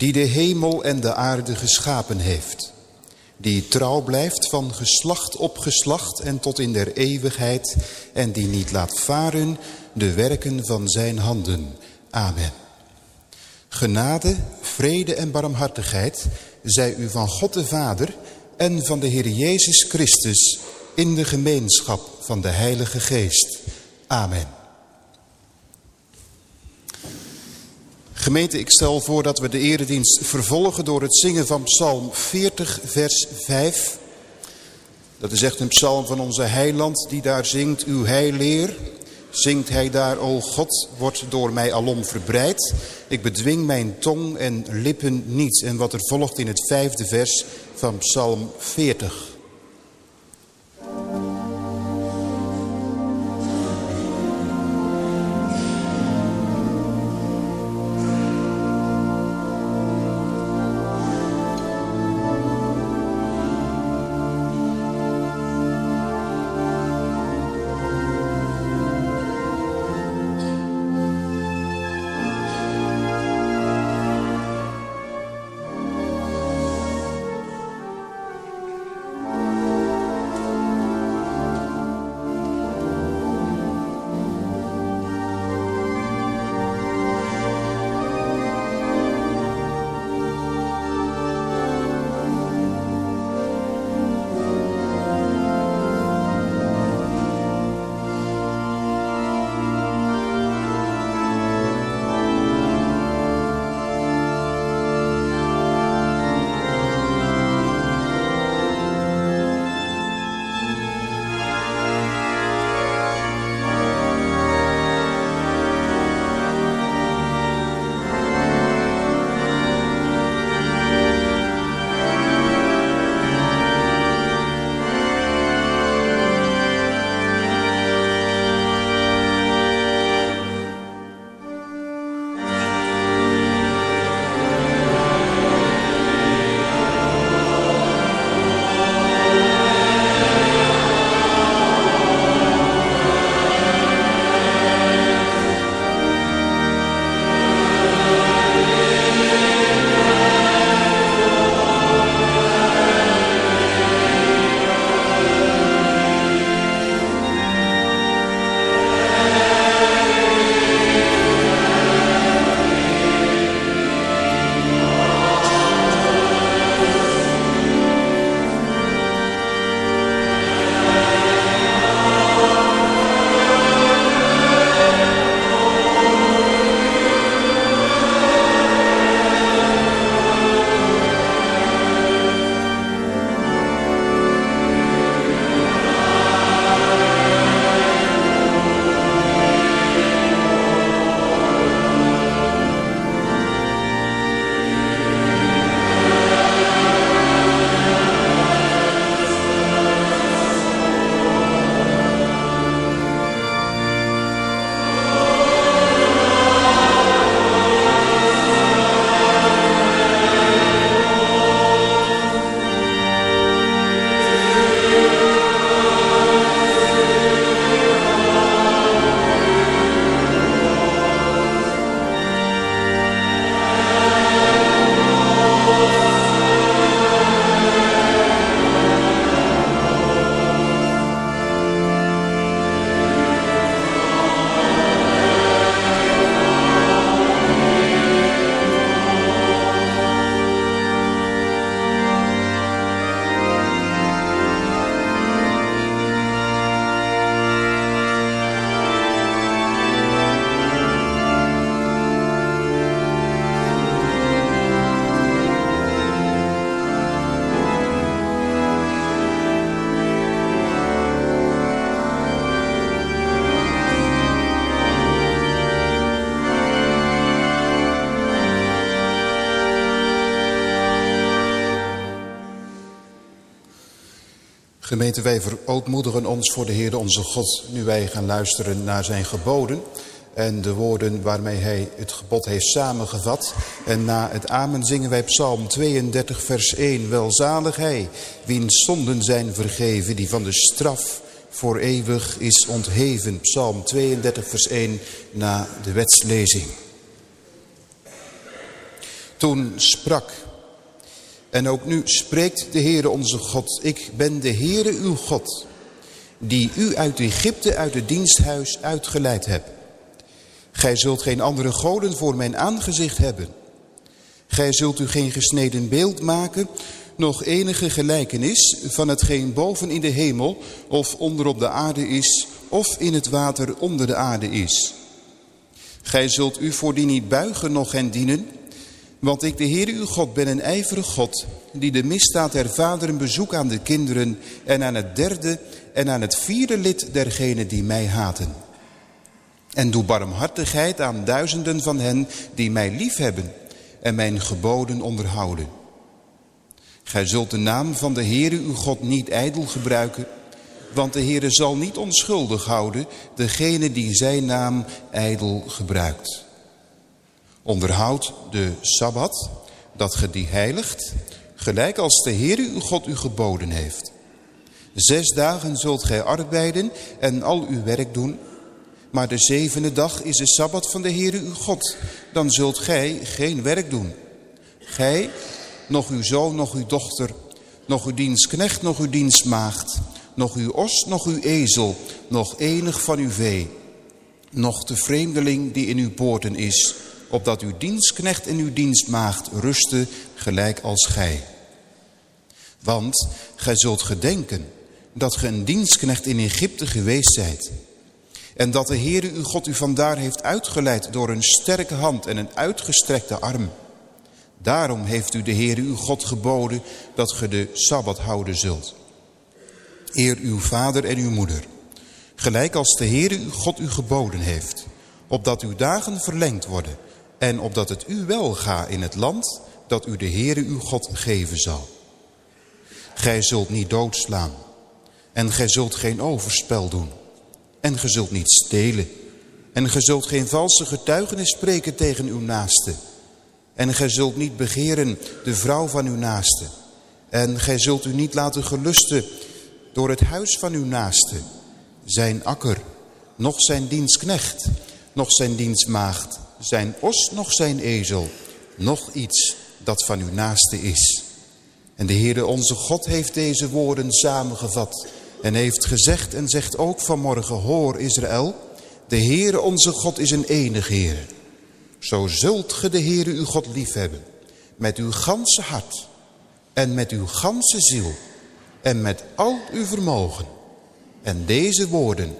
die de hemel en de aarde geschapen heeft, die trouw blijft van geslacht op geslacht en tot in der eeuwigheid en die niet laat varen de werken van zijn handen. Amen. Genade, vrede en barmhartigheid zij u van God de Vader en van de Heer Jezus Christus in de gemeenschap van de Heilige Geest. Amen. Gemeente, ik stel voor dat we de eredienst vervolgen door het zingen van Psalm 40, vers 5. Dat is echt een psalm van onze heiland die daar zingt, uw heileer. Zingt hij daar, o God, wordt door mij alom verbreid. Ik bedwing mijn tong en lippen niet. En wat er volgt in het vijfde vers van Psalm 40. Gemeente, wij verootmoedigen ons voor de Heer onze God, nu wij gaan luisteren naar zijn geboden en de woorden waarmee hij het gebod heeft samengevat. En na het amen zingen wij psalm 32 vers 1. Welzalig hij, wiens zonden zijn vergeven, die van de straf voor eeuwig is ontheven. Psalm 32 vers 1 na de wetslezing. toen sprak. En ook nu spreekt de Heere onze God. Ik ben de Heere uw God, die u uit Egypte, uit het diensthuis uitgeleid hebt. Gij zult geen andere goden voor mijn aangezicht hebben. Gij zult u geen gesneden beeld maken, nog enige gelijkenis van hetgeen boven in de hemel of onder op de aarde is, of in het water onder de aarde is. Gij zult u voor die niet buigen nog hen dienen, want ik de Heer uw God ben een ijverig God, die de misdaad der vaderen bezoek aan de kinderen en aan het derde en aan het vierde lid dergenen die mij haten. En doe barmhartigheid aan duizenden van hen die mij liefhebben en mijn geboden onderhouden. Gij zult de naam van de Heere uw God niet ijdel gebruiken, want de Heere zal niet onschuldig houden degene die zijn naam ijdel gebruikt. Onderhoud de Sabbat, dat ge die heiligt, gelijk als de Heere uw God u geboden heeft. Zes dagen zult gij arbeiden en al uw werk doen, maar de zevende dag is de Sabbat van de Heere uw God. Dan zult gij geen werk doen. Gij, nog uw zoon, nog uw dochter, nog uw dienstknecht, nog uw dienstmaagd, nog uw os, nog uw ezel, nog enig van uw vee, nog de vreemdeling die in uw poorten is, opdat uw dienstknecht en uw dienstmaagd rusten gelijk als gij. Want gij zult gedenken dat ge een dienstknecht in Egypte geweest zijt, en dat de Heere uw God u vandaar heeft uitgeleid door een sterke hand en een uitgestrekte arm. Daarom heeft u de Heere uw God geboden dat ge de Sabbat houden zult. Eer uw vader en uw moeder, gelijk als de Heere uw God u geboden heeft, opdat uw dagen verlengd worden en opdat het u wel ga in het land dat u de Heere uw God geven zal. Gij zult niet doodslaan en gij zult geen overspel doen en ge zult niet stelen. En ge zult geen valse getuigenis spreken tegen uw naaste. En gij zult niet begeren de vrouw van uw naaste. En gij zult u niet laten gelusten door het huis van uw naaste. Zijn akker, nog zijn dienstknecht, nog zijn dienstmaagd. Zijn os, nog zijn ezel. Nog iets dat van uw naaste is. En de Heere onze God heeft deze woorden samengevat en heeft gezegd en zegt ook vanmorgen, hoor Israël, de Heere onze God is een enig Heere. Zo zult ge de Heere uw God liefhebben, met uw ganse hart en met uw ganse ziel en met al uw vermogen. En deze woorden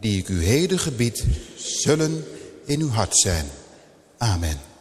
die ik u heden gebied, zullen in uw hart zijn. Amen.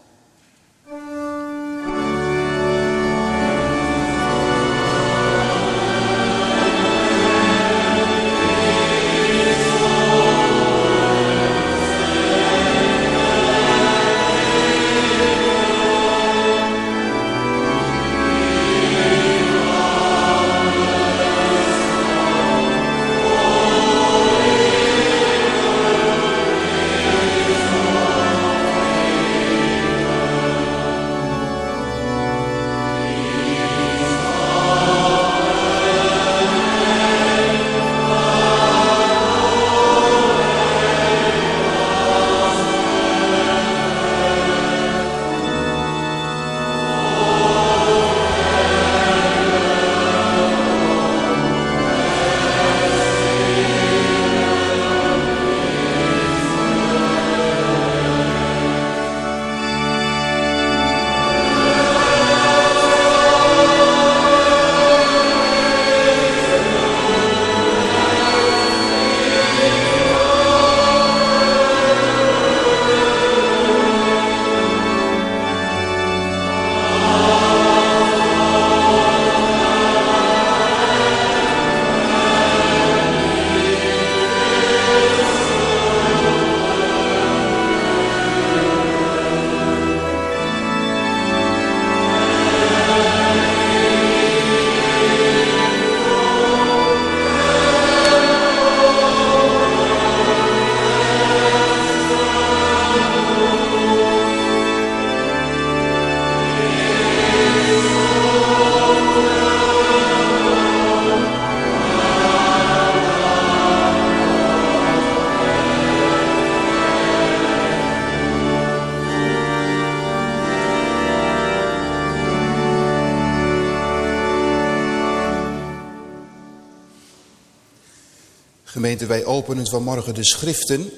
Vanmorgen de schriften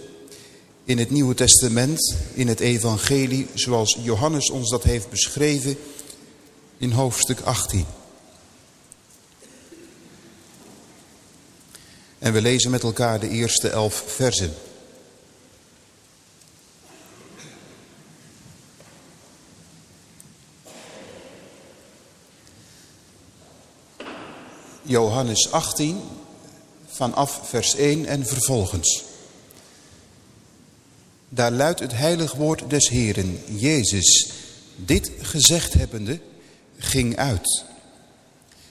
in het Nieuwe Testament, in het Evangelie, zoals Johannes ons dat heeft beschreven in hoofdstuk 18. En we lezen met elkaar de eerste elf versen. Johannes 18, vanaf vers 1 en vervolgens. Daar luidt het heilig woord des Heren, Jezus, dit gezegd hebbende, ging uit.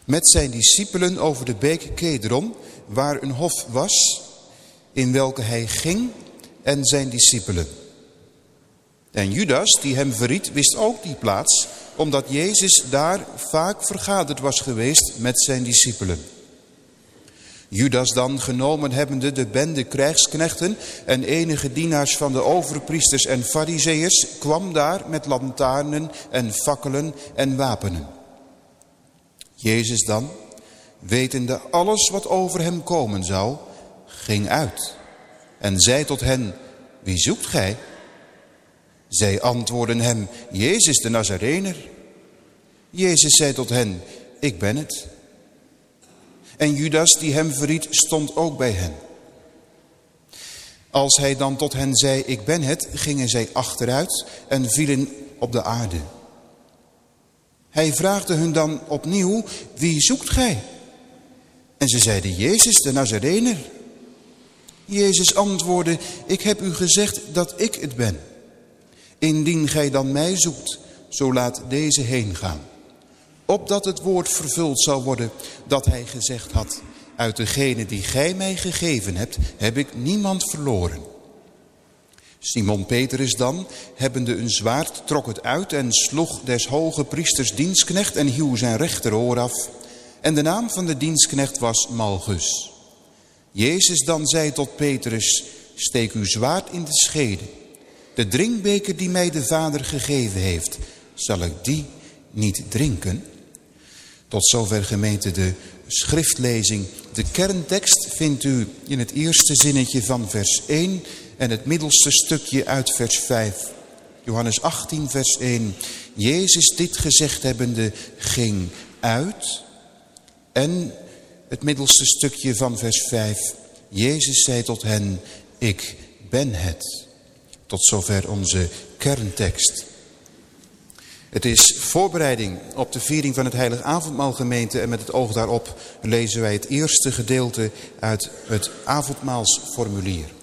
Met zijn discipelen over de beek Kedron, waar een hof was, in welke hij ging en zijn discipelen. En Judas, die hem verriet, wist ook die plaats, omdat Jezus daar vaak vergaderd was geweest met zijn discipelen. Judas dan, genomen hebbende de bende krijgsknechten en enige dienaars van de overpriesters en fariseërs, kwam daar met lantaarnen en fakkelen en wapenen. Jezus dan, wetende alles wat over hem komen zou, ging uit en zei tot hen, wie zoekt gij? Zij antwoorden hem, Jezus de Nazarener. Jezus zei tot hen, ik ben het. En Judas die hem verriet stond ook bij hen. Als hij dan tot hen zei, ik ben het, gingen zij achteruit en vielen op de aarde. Hij vraagde hun dan opnieuw, wie zoekt gij? En ze zeiden, Jezus de Nazarener. Jezus antwoordde, ik heb u gezegd dat ik het ben. Indien gij dan mij zoekt, zo laat deze heen gaan opdat het woord vervuld zou worden dat hij gezegd had. Uit degene die gij mij gegeven hebt, heb ik niemand verloren. Simon Petrus dan, hebbende een zwaard, trok het uit en sloeg des hoge priesters dienstknecht en hieuw zijn rechteroor af. En de naam van de dienstknecht was Malchus. Jezus dan zei tot Petrus, steek uw zwaard in de schede. De drinkbeker die mij de Vader gegeven heeft, zal ik die niet drinken? Tot zover gemeente de schriftlezing. De kerntekst vindt u in het eerste zinnetje van vers 1 en het middelste stukje uit vers 5. Johannes 18 vers 1. Jezus dit gezegd hebbende ging uit en het middelste stukje van vers 5. Jezus zei tot hen, ik ben het. Tot zover onze kerntekst. Het is voorbereiding op de viering van het Heilig Avondmaalgemeente en met het oog daarop lezen wij het eerste gedeelte uit het avondmaalsformulier.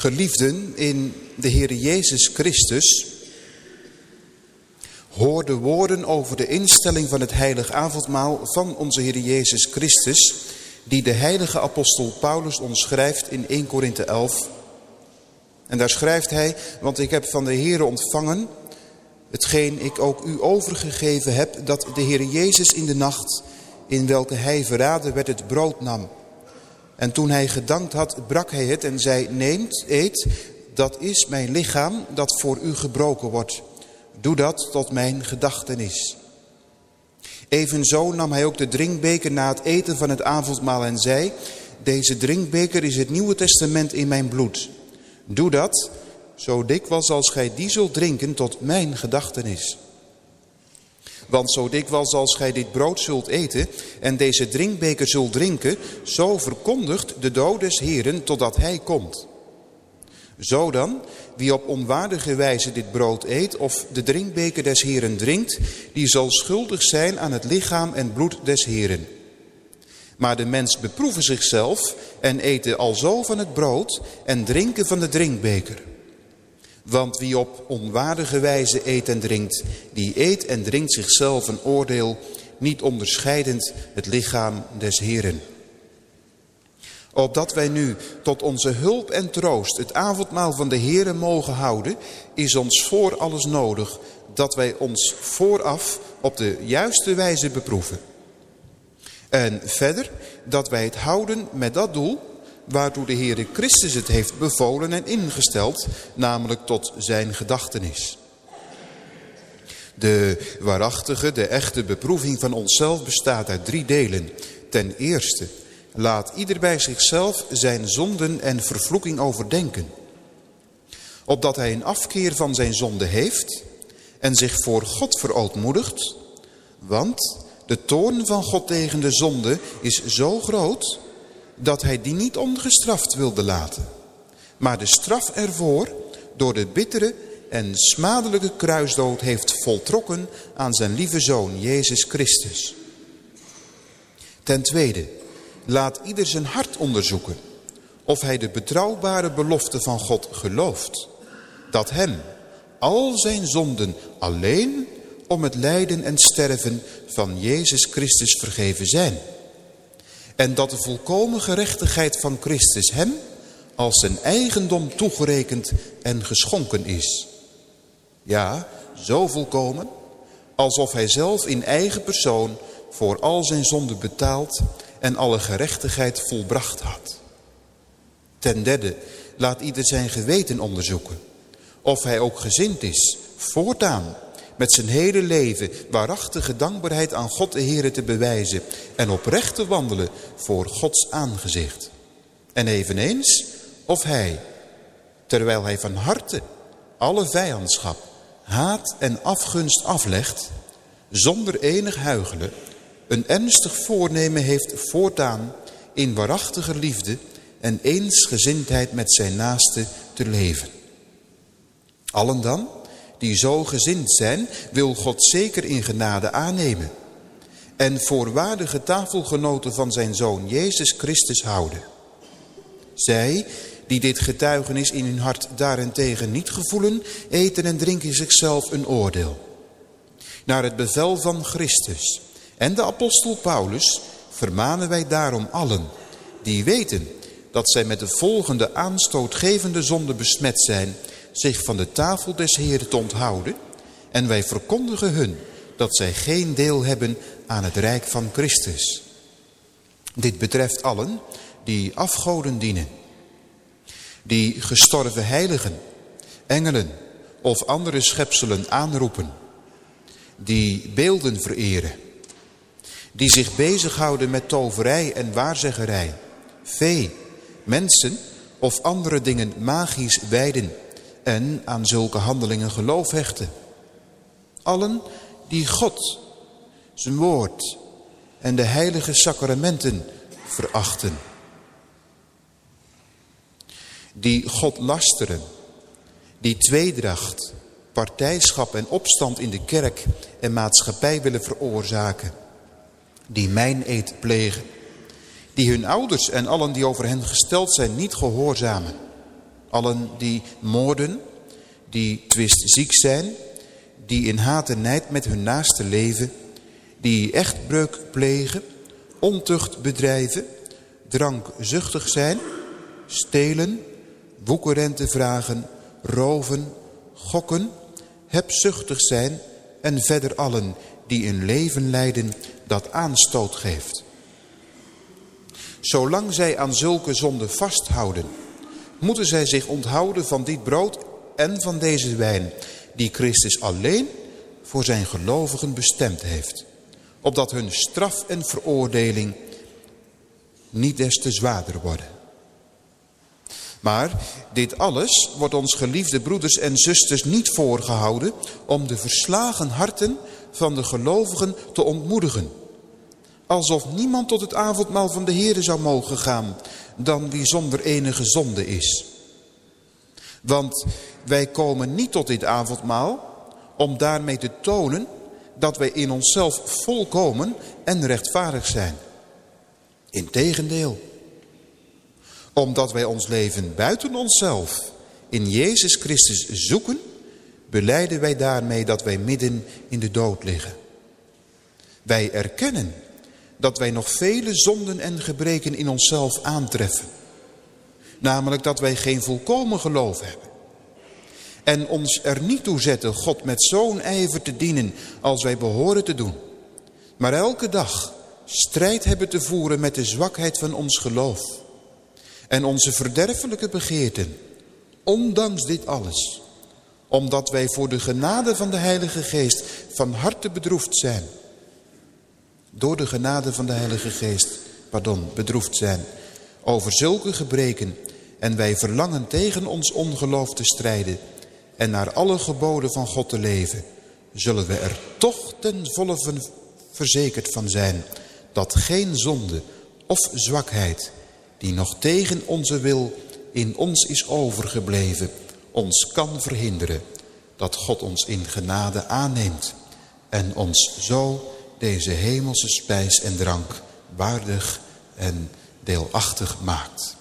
Geliefden in de Heer Jezus Christus, hoor de woorden over de instelling van het heilig avondmaal van onze Heer Jezus Christus, die de heilige apostel Paulus ons schrijft in 1 Korinthe 11. En daar schrijft hij, want ik heb van de Heer ontvangen, hetgeen ik ook u overgegeven heb, dat de Heer Jezus in de nacht, in welke hij verraden werd, het brood nam. En toen hij gedankt had, brak hij het en zei, neemt, eet, dat is mijn lichaam dat voor u gebroken wordt. Doe dat tot mijn gedachtenis. Evenzo nam hij ook de drinkbeker na het eten van het avondmaal en zei, deze drinkbeker is het Nieuwe Testament in mijn bloed. Doe dat, zo dikwijls als gij die zult drinken tot mijn gedachtenis. Want zo dikwijls als gij dit brood zult eten en deze drinkbeker zult drinken, zo verkondigt de dood des Heren totdat hij komt. Zo dan, wie op onwaardige wijze dit brood eet of de drinkbeker des Heren drinkt, die zal schuldig zijn aan het lichaam en bloed des Heren. Maar de mens beproeven zichzelf en eten alzo van het brood en drinken van de drinkbeker. Want wie op onwaardige wijze eet en drinkt, die eet en drinkt zichzelf een oordeel, niet onderscheidend het lichaam des Heren. Opdat wij nu tot onze hulp en troost het avondmaal van de Heere mogen houden, is ons voor alles nodig dat wij ons vooraf op de juiste wijze beproeven. En verder dat wij het houden met dat doel waartoe de Heere Christus het heeft bevolen en ingesteld, namelijk tot zijn gedachtenis. De waarachtige, de echte beproeving van onszelf bestaat uit drie delen. Ten eerste, laat ieder bij zichzelf zijn zonden en vervloeking overdenken. Opdat hij een afkeer van zijn zonde heeft en zich voor God verootmoedigt. Want de toorn van God tegen de zonde is zo groot dat hij die niet ongestraft wilde laten. Maar de straf ervoor door de bittere en smadelijke kruisdood heeft voltrokken aan zijn lieve Zoon, Jezus Christus. Ten tweede, laat ieder zijn hart onderzoeken of hij de betrouwbare belofte van God gelooft. Dat hem al zijn zonden alleen om het lijden en sterven van Jezus Christus vergeven zijn. En dat de volkomen gerechtigheid van Christus hem als zijn eigendom toegerekend en geschonken is. Ja, zo volkomen, alsof hij zelf in eigen persoon voor al zijn zonden betaald en alle gerechtigheid volbracht had. Ten derde, laat ieder zijn geweten onderzoeken, of hij ook gezind is, voortaan, met zijn hele leven waarachtige dankbaarheid aan God de Heer te bewijzen en oprecht te wandelen voor Gods aangezicht. En eveneens of hij, terwijl hij van harte alle vijandschap haat en afgunst aflegt, zonder enig huigelen, een ernstig voornemen heeft voortaan in waarachtige liefde en eensgezindheid met zijn naaste te leven. Allen dan, die zo gezind zijn, wil God zeker in genade aannemen en voor waardige tafelgenoten van zijn Zoon Jezus Christus houden. Zij die dit getuigenis in hun hart daarentegen niet gevoelen, eten en drinken zichzelf een oordeel. Naar het bevel van Christus en de apostel Paulus vermanen wij daarom allen, die weten dat zij met de volgende aanstootgevende zonde besmet zijn, zich van de tafel des Heeren te onthouden, en wij verkondigen hun dat zij geen deel hebben aan het rijk van Christus. Dit betreft allen die afgoden dienen die gestorven heiligen, engelen of andere schepselen aanroepen, die beelden vereren, die zich bezighouden met toverij en waarzeggerij, vee, mensen of andere dingen magisch wijden en aan zulke handelingen geloof hechten. Allen die God, zijn woord en de heilige sacramenten verachten. Die God lasteren, die tweedracht, partijschap en opstand in de kerk en maatschappij willen veroorzaken, die mijn eet plegen, die hun ouders en allen die over hen gesteld zijn niet gehoorzamen, allen die moorden, die twistziek zijn, die in haat en nijd met hun naaste leven, die echtbreuk plegen, ontucht bedrijven, drankzuchtig zijn, stelen, woekerrente vragen, roven, gokken, hebzuchtig zijn en verder allen die een leven leiden dat aanstoot geeft. Zolang zij aan zulke zonden vasthouden, moeten zij zich onthouden van dit brood en van deze wijn, die Christus alleen voor zijn gelovigen bestemd heeft, opdat hun straf en veroordeling niet des te zwaarder worden. Maar dit alles wordt ons geliefde broeders en zusters niet voorgehouden om de verslagen harten van de gelovigen te ontmoedigen. Alsof niemand tot het avondmaal van de Heere zou mogen gaan dan wie zonder enige zonde is. Want wij komen niet tot dit avondmaal om daarmee te tonen dat wij in onszelf volkomen en rechtvaardig zijn. Integendeel omdat wij ons leven buiten onszelf in Jezus Christus zoeken, beleiden wij daarmee dat wij midden in de dood liggen. Wij erkennen dat wij nog vele zonden en gebreken in onszelf aantreffen. Namelijk dat wij geen volkomen geloof hebben. En ons er niet toe zetten God met zo'n ijver te dienen als wij behoren te doen. Maar elke dag strijd hebben te voeren met de zwakheid van ons geloof. En onze verderfelijke begeerten. Ondanks dit alles. Omdat wij voor de genade van de Heilige Geest van harte bedroefd zijn. Door de genade van de Heilige Geest, pardon, bedroefd zijn. Over zulke gebreken. En wij verlangen tegen ons ongeloof te strijden. En naar alle geboden van God te leven. Zullen we er toch ten volle verzekerd van zijn dat geen zonde of zwakheid die nog tegen onze wil in ons is overgebleven, ons kan verhinderen dat God ons in genade aanneemt en ons zo deze hemelse spijs en drank waardig en deelachtig maakt.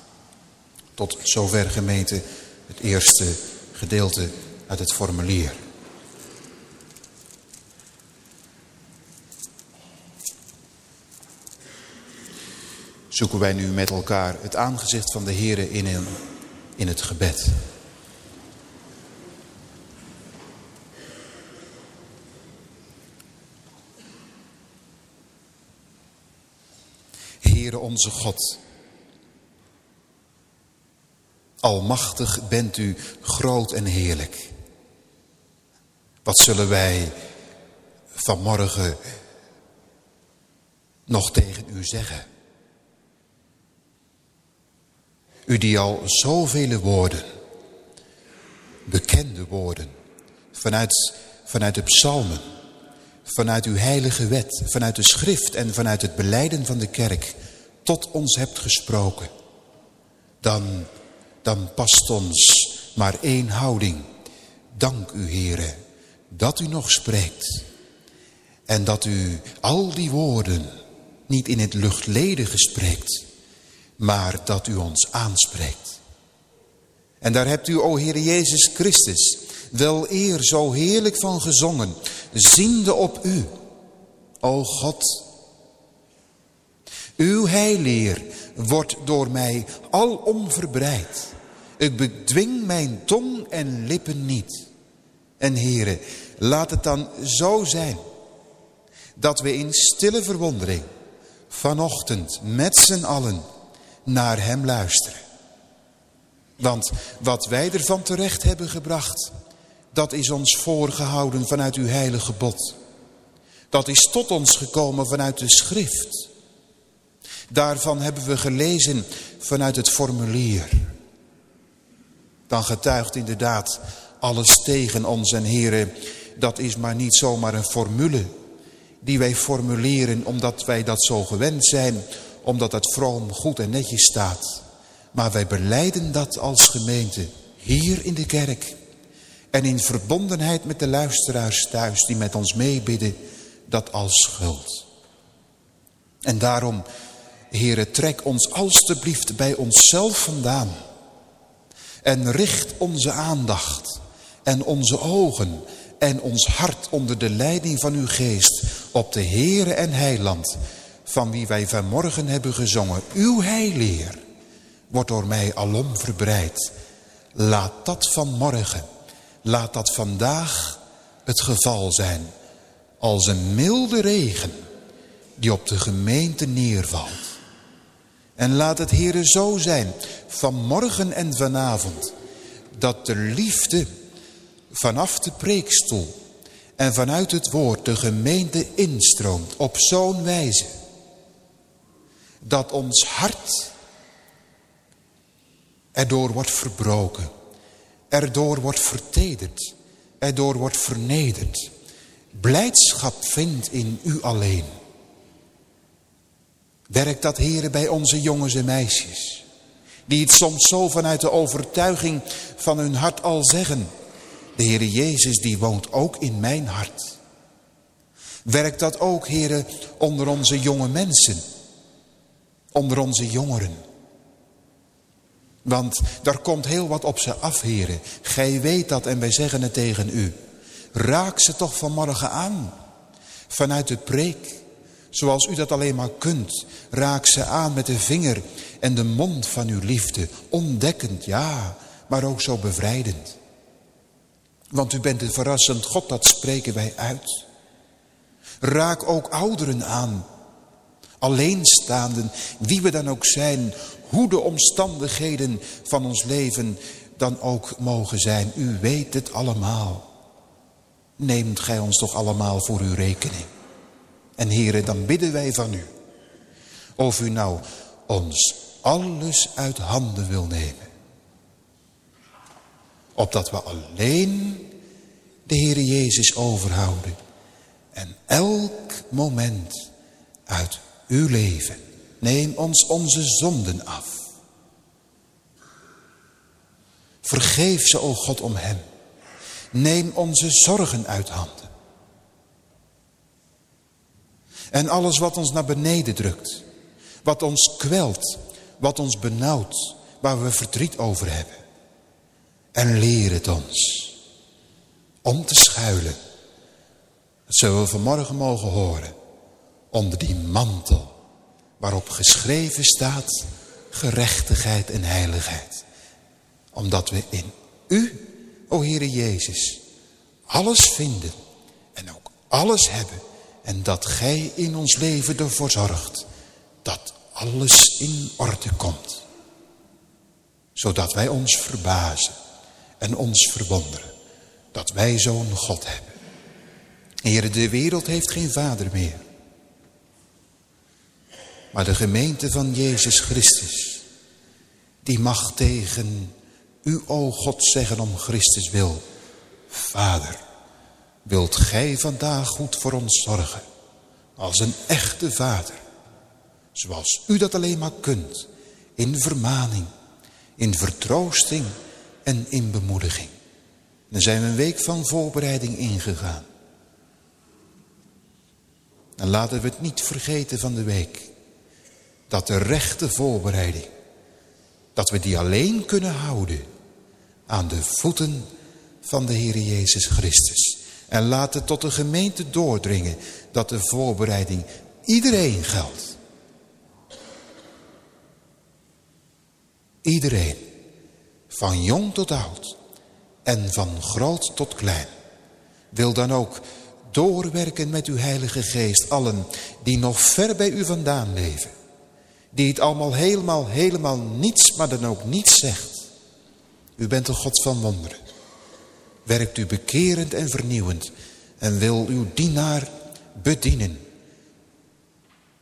Tot zover gemeente het eerste gedeelte uit het formulier. zoeken wij nu met elkaar het aangezicht van de Heer in, in het gebed. Heere onze God, almachtig bent u groot en heerlijk. Wat zullen wij vanmorgen nog tegen u zeggen? U die al zoveel woorden, bekende woorden, vanuit, vanuit de psalmen, vanuit uw heilige wet, vanuit de schrift en vanuit het beleiden van de kerk tot ons hebt gesproken. Dan, dan past ons maar één houding. Dank u, Heere, dat u nog spreekt. En dat u al die woorden niet in het luchtledige spreekt, maar dat u ons aanspreekt. En daar hebt u, o Heer Jezus Christus, wel eer zo heerlijk van gezongen, ziende op u, o God. Uw heileer wordt door mij alom verbreid. Ik bedwing mijn tong en lippen niet. En heren, laat het dan zo zijn, dat we in stille verwondering vanochtend met z'n allen naar hem luisteren. Want wat wij ervan terecht hebben gebracht, dat is ons voorgehouden vanuit uw heilige bod. Dat is tot ons gekomen vanuit de schrift. Daarvan hebben we gelezen vanuit het formulier. Dan getuigt inderdaad alles tegen ons en heren, dat is maar niet zomaar een formule die wij formuleren omdat wij dat zo gewend zijn omdat het vroom goed en netjes staat. Maar wij beleiden dat als gemeente hier in de kerk. En in verbondenheid met de luisteraars thuis die met ons meebidden, dat als schuld. En daarom, Heere, trek ons alstublieft bij onszelf vandaan. En richt onze aandacht en onze ogen en ons hart onder de leiding van uw geest op de Heere en Heiland van wie wij vanmorgen hebben gezongen. Uw heileer wordt door mij alom verbreid. Laat dat vanmorgen, laat dat vandaag het geval zijn. Als een milde regen die op de gemeente neervalt. En laat het Heere zo zijn, vanmorgen en vanavond, dat de liefde vanaf de preekstoel en vanuit het woord de gemeente instroomt op zo'n wijze dat ons hart erdoor wordt verbroken, erdoor wordt vertederd, erdoor wordt vernederd. Blijdschap vindt in u alleen. Werkt dat, heren, bij onze jongens en meisjes. Die het soms zo vanuit de overtuiging van hun hart al zeggen. De Heere Jezus, die woont ook in mijn hart. Werkt dat ook, heren, onder onze jonge mensen onder onze jongeren. Want daar komt heel wat op ze af, heren. Gij weet dat en wij zeggen het tegen u. Raak ze toch vanmorgen aan. Vanuit de preek, Zoals u dat alleen maar kunt. Raak ze aan met de vinger en de mond van uw liefde. Ontdekkend, ja, maar ook zo bevrijdend. Want u bent een verrassend God, dat spreken wij uit. Raak ook ouderen aan. Alleenstaanden, wie we dan ook zijn. Hoe de omstandigheden van ons leven dan ook mogen zijn. U weet het allemaal. Neemt gij ons toch allemaal voor uw rekening. En heren, dan bidden wij van u. Of u nou ons alles uit handen wil nemen. Opdat we alleen de Heere Jezus overhouden. En elk moment uit uw leven. Neem ons onze zonden af. Vergeef ze, o God, om hem. Neem onze zorgen uit handen. En alles wat ons naar beneden drukt. Wat ons kwelt. Wat ons benauwt. Waar we verdriet over hebben. En leer het ons. Om te schuilen. Dat zullen we vanmorgen mogen horen. Onder die mantel. Waarop geschreven staat. Gerechtigheid en heiligheid. Omdat we in u, o Heere Jezus. Alles vinden. En ook alles hebben en dat gij in ons leven ervoor zorgt dat alles in orde komt. Zodat wij ons verbazen en ons verwonderen dat wij zo'n God hebben. Heer, de wereld heeft geen vader meer. Maar de gemeente van Jezus Christus, die mag tegen u, o God, zeggen om Christus wil. Vader, wilt gij vandaag goed voor ons zorgen. Als een echte vader. Zoals u dat alleen maar kunt. In vermaning, in vertroosting en in bemoediging. Dan zijn we een week van voorbereiding ingegaan. Dan laten we het niet vergeten van de week. Dat de rechte voorbereiding, dat we die alleen kunnen houden aan de voeten van de Heer Jezus Christus. En laat het tot de gemeente doordringen dat de voorbereiding iedereen geldt. Iedereen, van jong tot oud en van groot tot klein, wil dan ook doorwerken met uw heilige geest allen die nog ver bij u vandaan leven. Die het allemaal helemaal, helemaal niets, maar dan ook niets zegt. U bent een God van wonderen werkt u bekerend en vernieuwend en wil uw dienaar bedienen.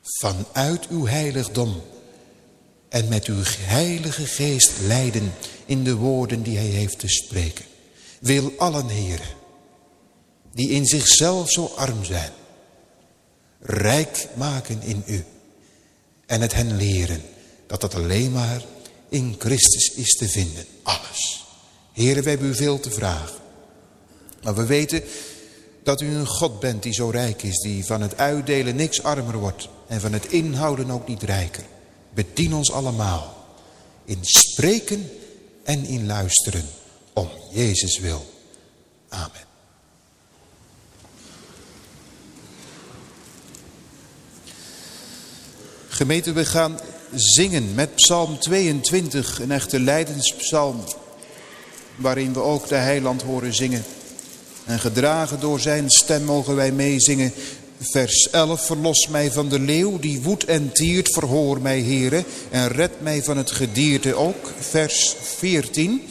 Vanuit uw heiligdom en met uw heilige geest leiden in de woorden die hij heeft te spreken. Wil allen heren, die in zichzelf zo arm zijn, rijk maken in u. En het hen leren dat dat alleen maar in Christus is te vinden. Alles. Heren, we hebben u veel te vragen. Maar we weten dat u een God bent die zo rijk is, die van het uitdelen niks armer wordt en van het inhouden ook niet rijker. Bedien ons allemaal in spreken en in luisteren om Jezus wil. Amen. Gemeente, we gaan zingen met Psalm 22, een echte lijdenspsalm, waarin we ook de heiland horen zingen. En gedragen door zijn stem mogen wij meezingen. Vers 11, verlos mij van de leeuw die woedt en tiert, verhoor mij heren en red mij van het gedierte ook. Vers 14,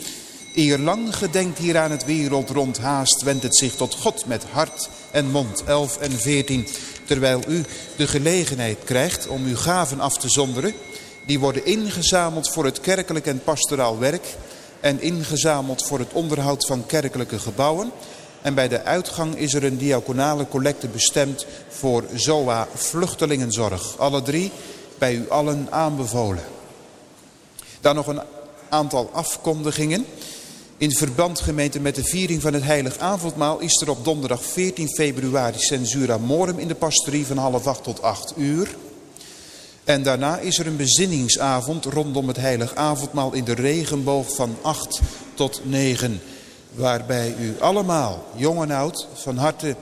eer lang gedenkt hier aan het wereld rond haast, wendt het zich tot God met hart en mond. 11 en 14, terwijl u de gelegenheid krijgt om uw gaven af te zonderen, die worden ingezameld voor het kerkelijk en pastoraal werk en ingezameld voor het onderhoud van kerkelijke gebouwen en bij de uitgang is er een diaconale collecte bestemd voor ZOA vluchtelingenzorg. Alle drie bij u allen aanbevolen. Dan nog een aantal afkondigingen. In verband gemeente met de viering van het heilig avondmaal is er op donderdag 14 februari censura morum in de pastorie van half acht tot acht uur. En daarna is er een bezinningsavond rondom het heilig avondmaal in de regenboog van 8 tot 9 waarbij u allemaal, jong en oud, van harte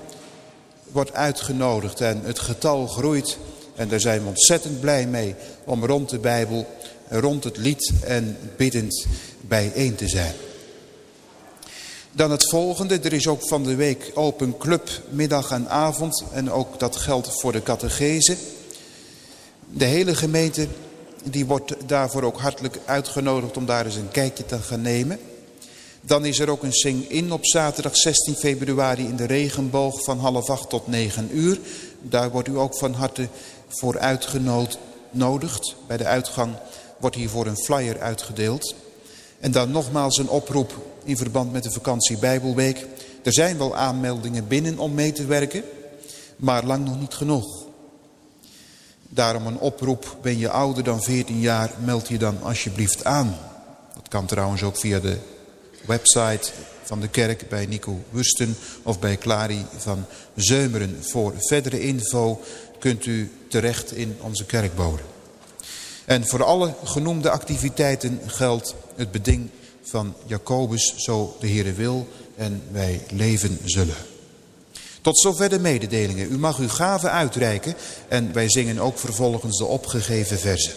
wordt uitgenodigd en het getal groeit. En daar zijn we ontzettend blij mee om rond de Bijbel, rond het lied en biddend bijeen te zijn. Dan het volgende, er is ook van de week open club middag en avond en ook dat geldt voor de catechese. De hele gemeente die wordt daarvoor ook hartelijk uitgenodigd om daar eens een kijkje te gaan nemen. Dan is er ook een sing-in op zaterdag 16 februari in de regenboog van half acht tot negen uur. Daar wordt u ook van harte voor uitgenodigd. Bij de uitgang wordt hiervoor een flyer uitgedeeld. En dan nogmaals een oproep in verband met de vakantie Bijbelweek. Er zijn wel aanmeldingen binnen om mee te werken, maar lang nog niet genoeg. Daarom een oproep, ben je ouder dan 14 jaar, meld je dan alsjeblieft aan. Dat kan trouwens ook via de website van de kerk bij Nico Wusten of bij Clary van Zeumeren. Voor verdere info kunt u terecht in onze kerkbode. En voor alle genoemde activiteiten geldt het beding van Jacobus, zo de Heere wil en wij leven zullen. Tot zover de mededelingen. U mag uw gaven uitreiken en wij zingen ook vervolgens de opgegeven verzen.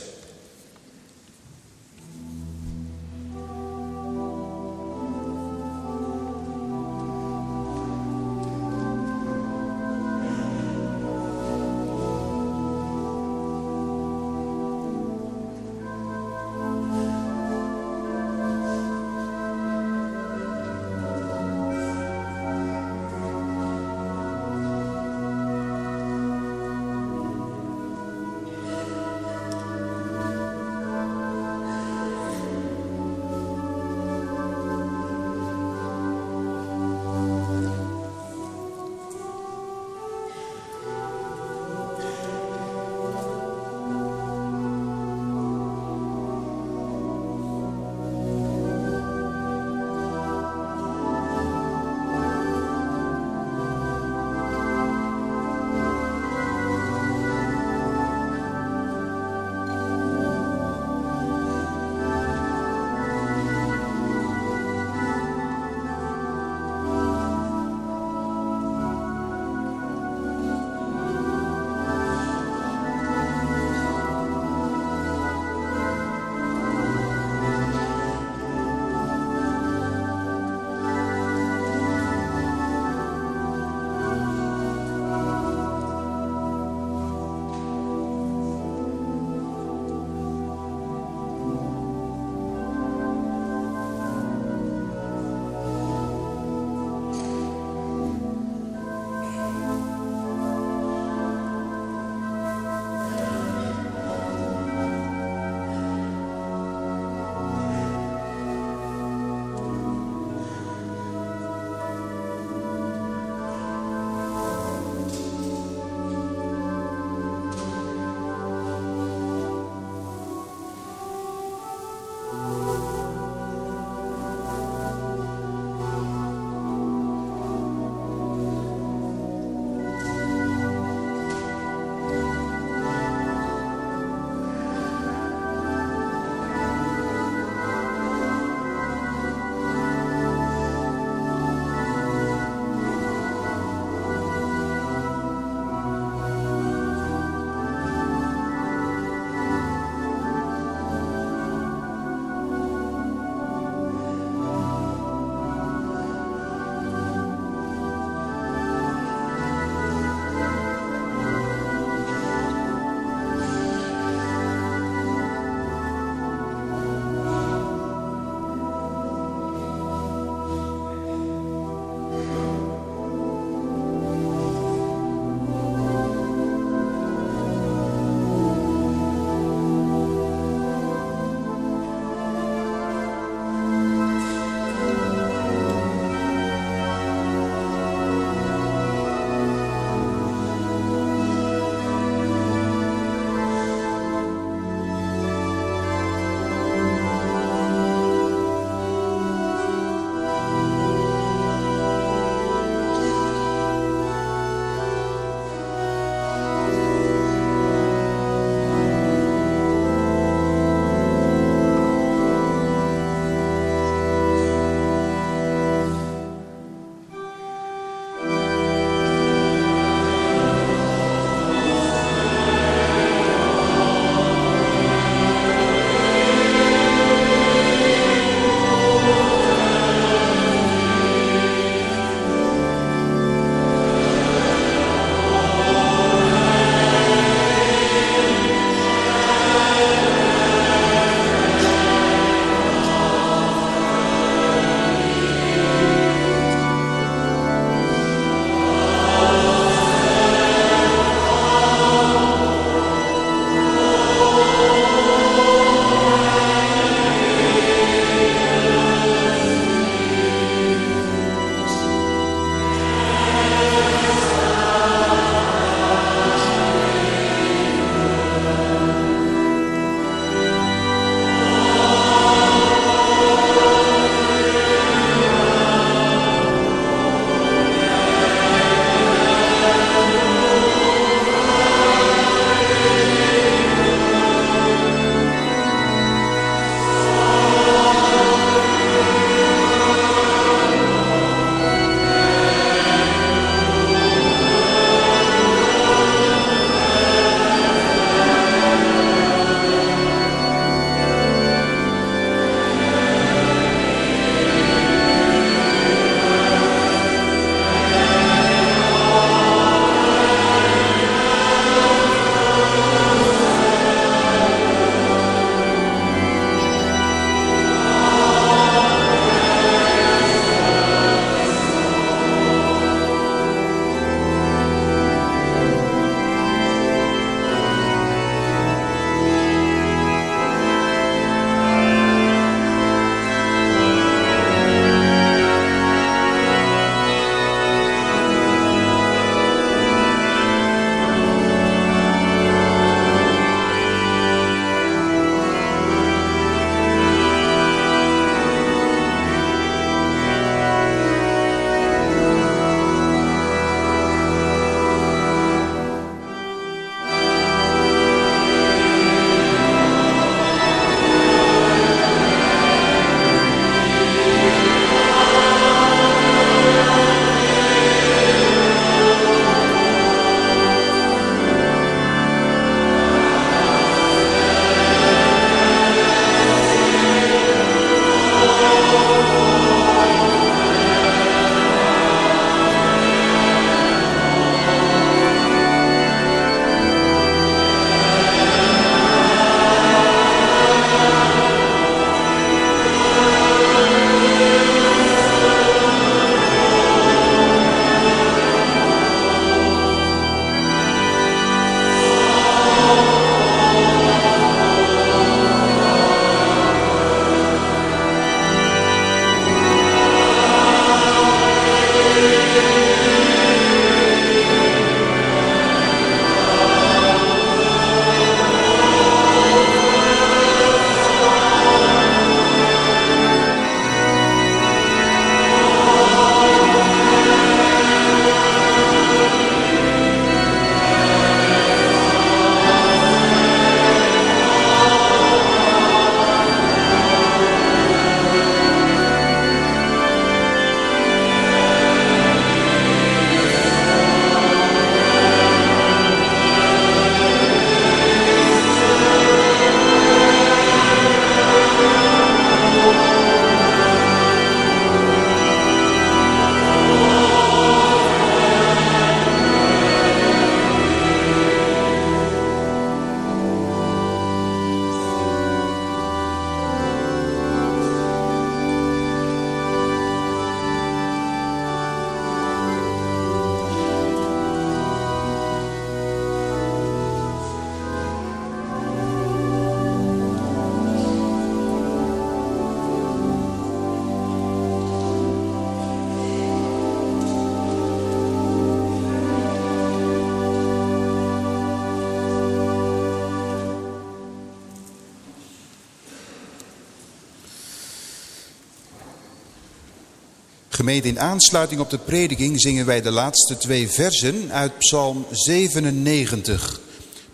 Gemeente, in aansluiting op de prediking zingen wij de laatste twee versen uit Psalm 97.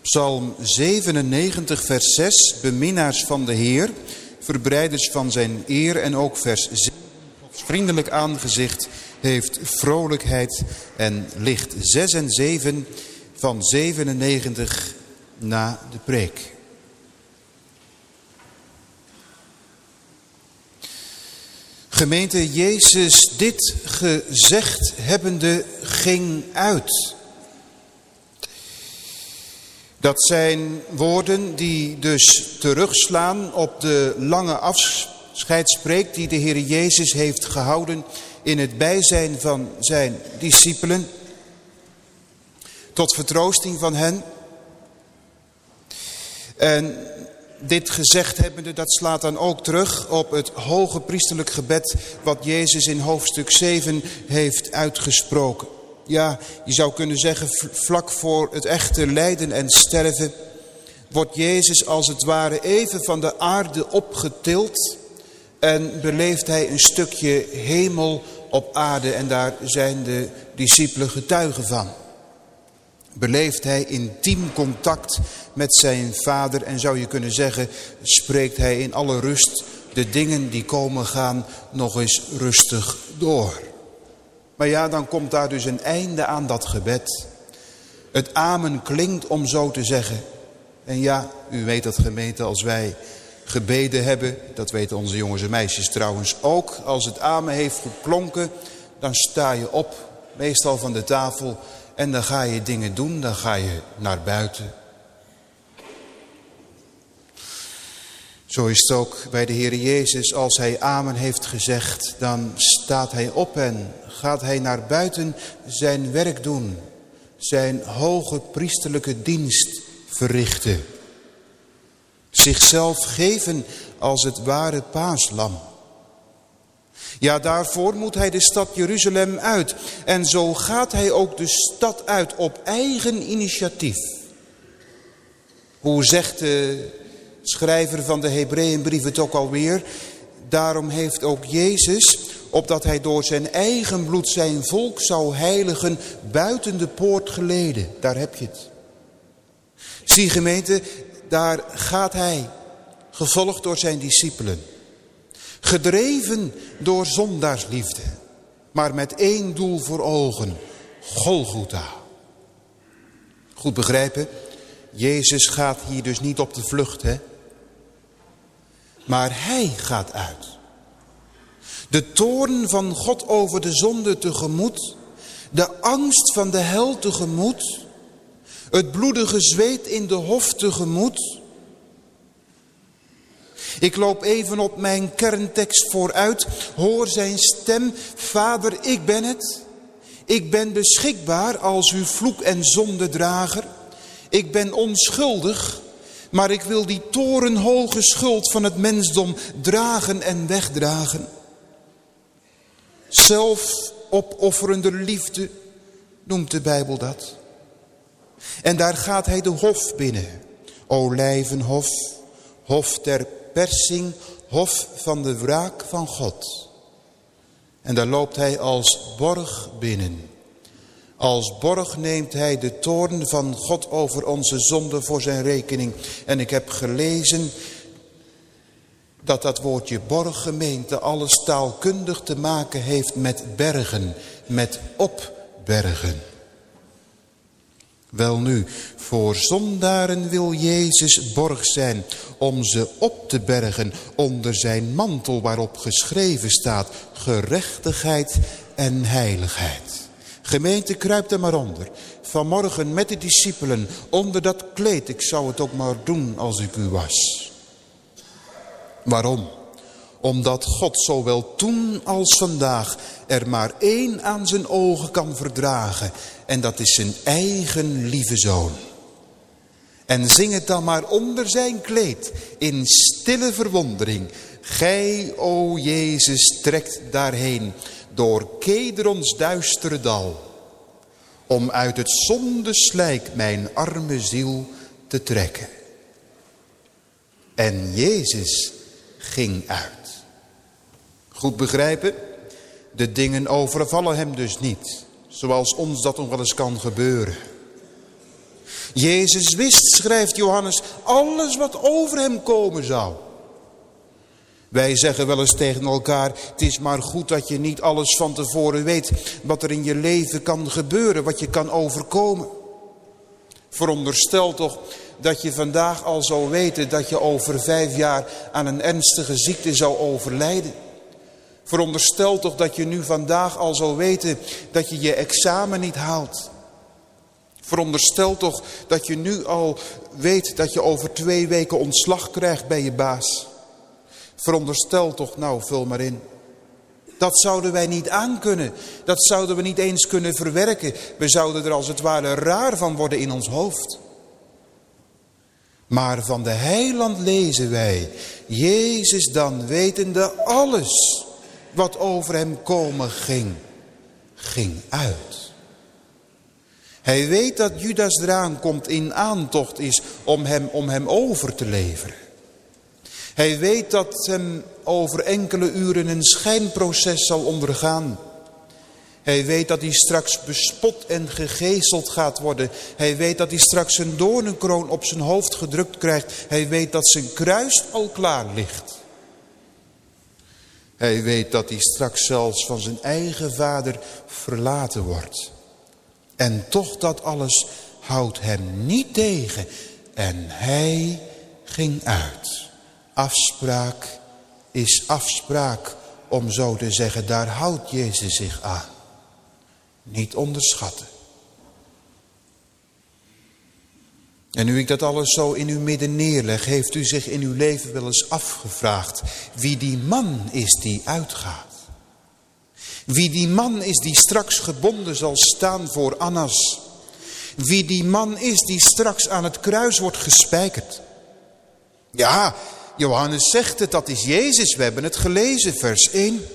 Psalm 97, vers 6, beminnaars van de Heer, verbreiders van zijn eer en ook vers 7, Gods vriendelijk aangezicht heeft vrolijkheid en licht. 6 en 7 van 97 na de preek. Gemeente Jezus, dit gezegd hebbende ging uit. Dat zijn woorden die dus terugslaan op de lange afscheidspreek die de Heer Jezus heeft gehouden in het bijzijn van zijn discipelen. Tot vertroosting van hen. En dit gezegd hebbende, dat slaat dan ook terug op het hoge priesterlijk gebed wat Jezus in hoofdstuk 7 heeft uitgesproken. Ja, je zou kunnen zeggen, vlak voor het echte lijden en sterven wordt Jezus als het ware even van de aarde opgetild en beleeft hij een stukje hemel op aarde en daar zijn de discipelen getuigen van beleeft hij intiem contact met zijn vader en zou je kunnen zeggen, spreekt hij in alle rust de dingen die komen gaan nog eens rustig door. Maar ja, dan komt daar dus een einde aan dat gebed. Het amen klinkt om zo te zeggen. En ja, u weet dat gemeente als wij gebeden hebben, dat weten onze jongens en meisjes trouwens ook. Als het amen heeft geklonken, dan sta je op, meestal van de tafel en dan ga je dingen doen, dan ga je naar buiten. Zo is het ook bij de Heer Jezus. Als hij amen heeft gezegd, dan staat hij op en gaat hij naar buiten zijn werk doen. Zijn hoge priesterlijke dienst verrichten. Zichzelf geven als het ware paaslam. Ja, daarvoor moet hij de stad Jeruzalem uit. En zo gaat hij ook de stad uit op eigen initiatief. Hoe zegt de schrijver van de Hebreeënbrief het ook alweer? Daarom heeft ook Jezus, opdat hij door zijn eigen bloed zijn volk zou heiligen, buiten de poort geleden. Daar heb je het. Zie gemeente, daar gaat hij, gevolgd door zijn discipelen. Gedreven door zondaarsliefde. Maar met één doel voor ogen. Golgotha. Goed begrijpen. Jezus gaat hier dus niet op de vlucht. Hè? Maar hij gaat uit. De toorn van God over de zonde tegemoet. De angst van de hel tegemoet. Het bloedige zweet in de hof tegemoet. Ik loop even op mijn kerntekst vooruit, hoor zijn stem, Vader, ik ben het. Ik ben beschikbaar als uw vloek en zondedrager. Ik ben onschuldig, maar ik wil die torenhoge schuld van het mensdom dragen en wegdragen. Zelf opofferende liefde noemt de Bijbel dat. En daar gaat hij de hof binnen. Olijvenhof, hof ter persing, hof van de wraak van God. En daar loopt hij als borg binnen. Als borg neemt hij de toorn van God over onze zonde voor zijn rekening. En ik heb gelezen dat dat woordje borggemeente alles taalkundig te maken heeft met bergen, met opbergen. Wel nu, voor zondaren wil Jezus borg zijn om ze op te bergen onder zijn mantel waarop geschreven staat gerechtigheid en heiligheid. Gemeente, kruipt er maar onder. Vanmorgen met de discipelen onder dat kleed. Ik zou het ook maar doen als ik u was. Waarom? Omdat God zowel toen als vandaag er maar één aan zijn ogen kan verdragen. En dat is zijn eigen lieve zoon. En zing het dan maar onder zijn kleed in stille verwondering. Gij, o Jezus, trekt daarheen door Kedrons duistere dal. Om uit het zondeslijk mijn arme ziel te trekken. En Jezus ging uit. Goed begrijpen? De dingen overvallen hem dus niet, zoals ons dat nog wel eens kan gebeuren. Jezus wist, schrijft Johannes, alles wat over hem komen zou. Wij zeggen wel eens tegen elkaar, het is maar goed dat je niet alles van tevoren weet wat er in je leven kan gebeuren, wat je kan overkomen. Veronderstel toch dat je vandaag al zou weten dat je over vijf jaar aan een ernstige ziekte zou overlijden. Veronderstel toch dat je nu vandaag al zou weten dat je je examen niet haalt. Veronderstel toch dat je nu al weet dat je over twee weken ontslag krijgt bij je baas. Veronderstel toch, nou vul maar in. Dat zouden wij niet aankunnen. Dat zouden we niet eens kunnen verwerken. We zouden er als het ware raar van worden in ons hoofd. Maar van de heiland lezen wij. Jezus dan wetende alles wat over hem komen ging, ging uit. Hij weet dat Judas eraan komt in aantocht is om hem, om hem over te leveren. Hij weet dat hem over enkele uren een schijnproces zal ondergaan. Hij weet dat hij straks bespot en gegezeld gaat worden. Hij weet dat hij straks een doornenkroon op zijn hoofd gedrukt krijgt. Hij weet dat zijn kruis al klaar ligt. Hij weet dat hij straks zelfs van zijn eigen vader verlaten wordt. En toch dat alles houdt hem niet tegen. En hij ging uit. Afspraak is afspraak, om zo te zeggen. Daar houdt Jezus zich aan. Niet onderschatten. En nu ik dat alles zo in uw midden neerleg, heeft u zich in uw leven wel eens afgevraagd wie die man is die uitgaat. Wie die man is die straks gebonden zal staan voor Annas. Wie die man is die straks aan het kruis wordt gespijkerd. Ja, Johannes zegt het, dat is Jezus. We hebben het gelezen, vers 1.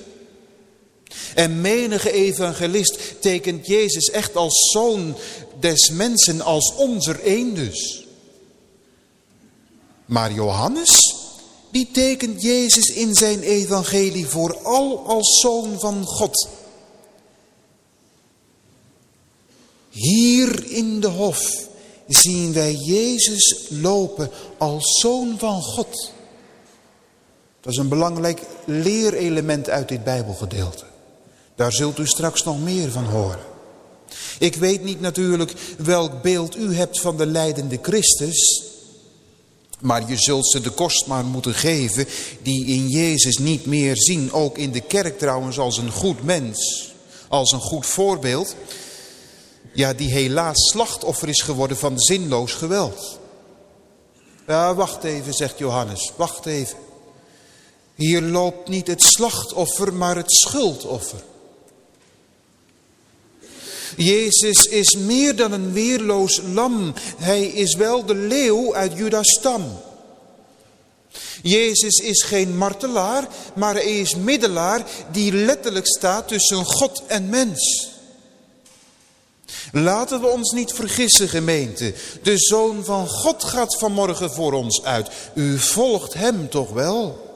En menige evangelist tekent Jezus echt als zoon des mensen, als onze een dus. Maar Johannes, die tekent Jezus in zijn evangelie vooral als zoon van God. Hier in de hof zien wij Jezus lopen als zoon van God. Dat is een belangrijk leerelement uit dit Bijbelgedeelte. Daar zult u straks nog meer van horen. Ik weet niet natuurlijk welk beeld u hebt van de leidende Christus. Maar je zult ze de kost maar moeten geven die in Jezus niet meer zien. Ook in de kerk trouwens als een goed mens. Als een goed voorbeeld. Ja, die helaas slachtoffer is geworden van zinloos geweld. Ja, wacht even, zegt Johannes. Wacht even. Hier loopt niet het slachtoffer, maar het schuldoffer. Jezus is meer dan een weerloos lam. Hij is wel de leeuw uit Judas stam. Jezus is geen martelaar, maar hij is middelaar die letterlijk staat tussen God en mens. Laten we ons niet vergissen gemeente. De Zoon van God gaat vanmorgen voor ons uit. U volgt hem toch wel?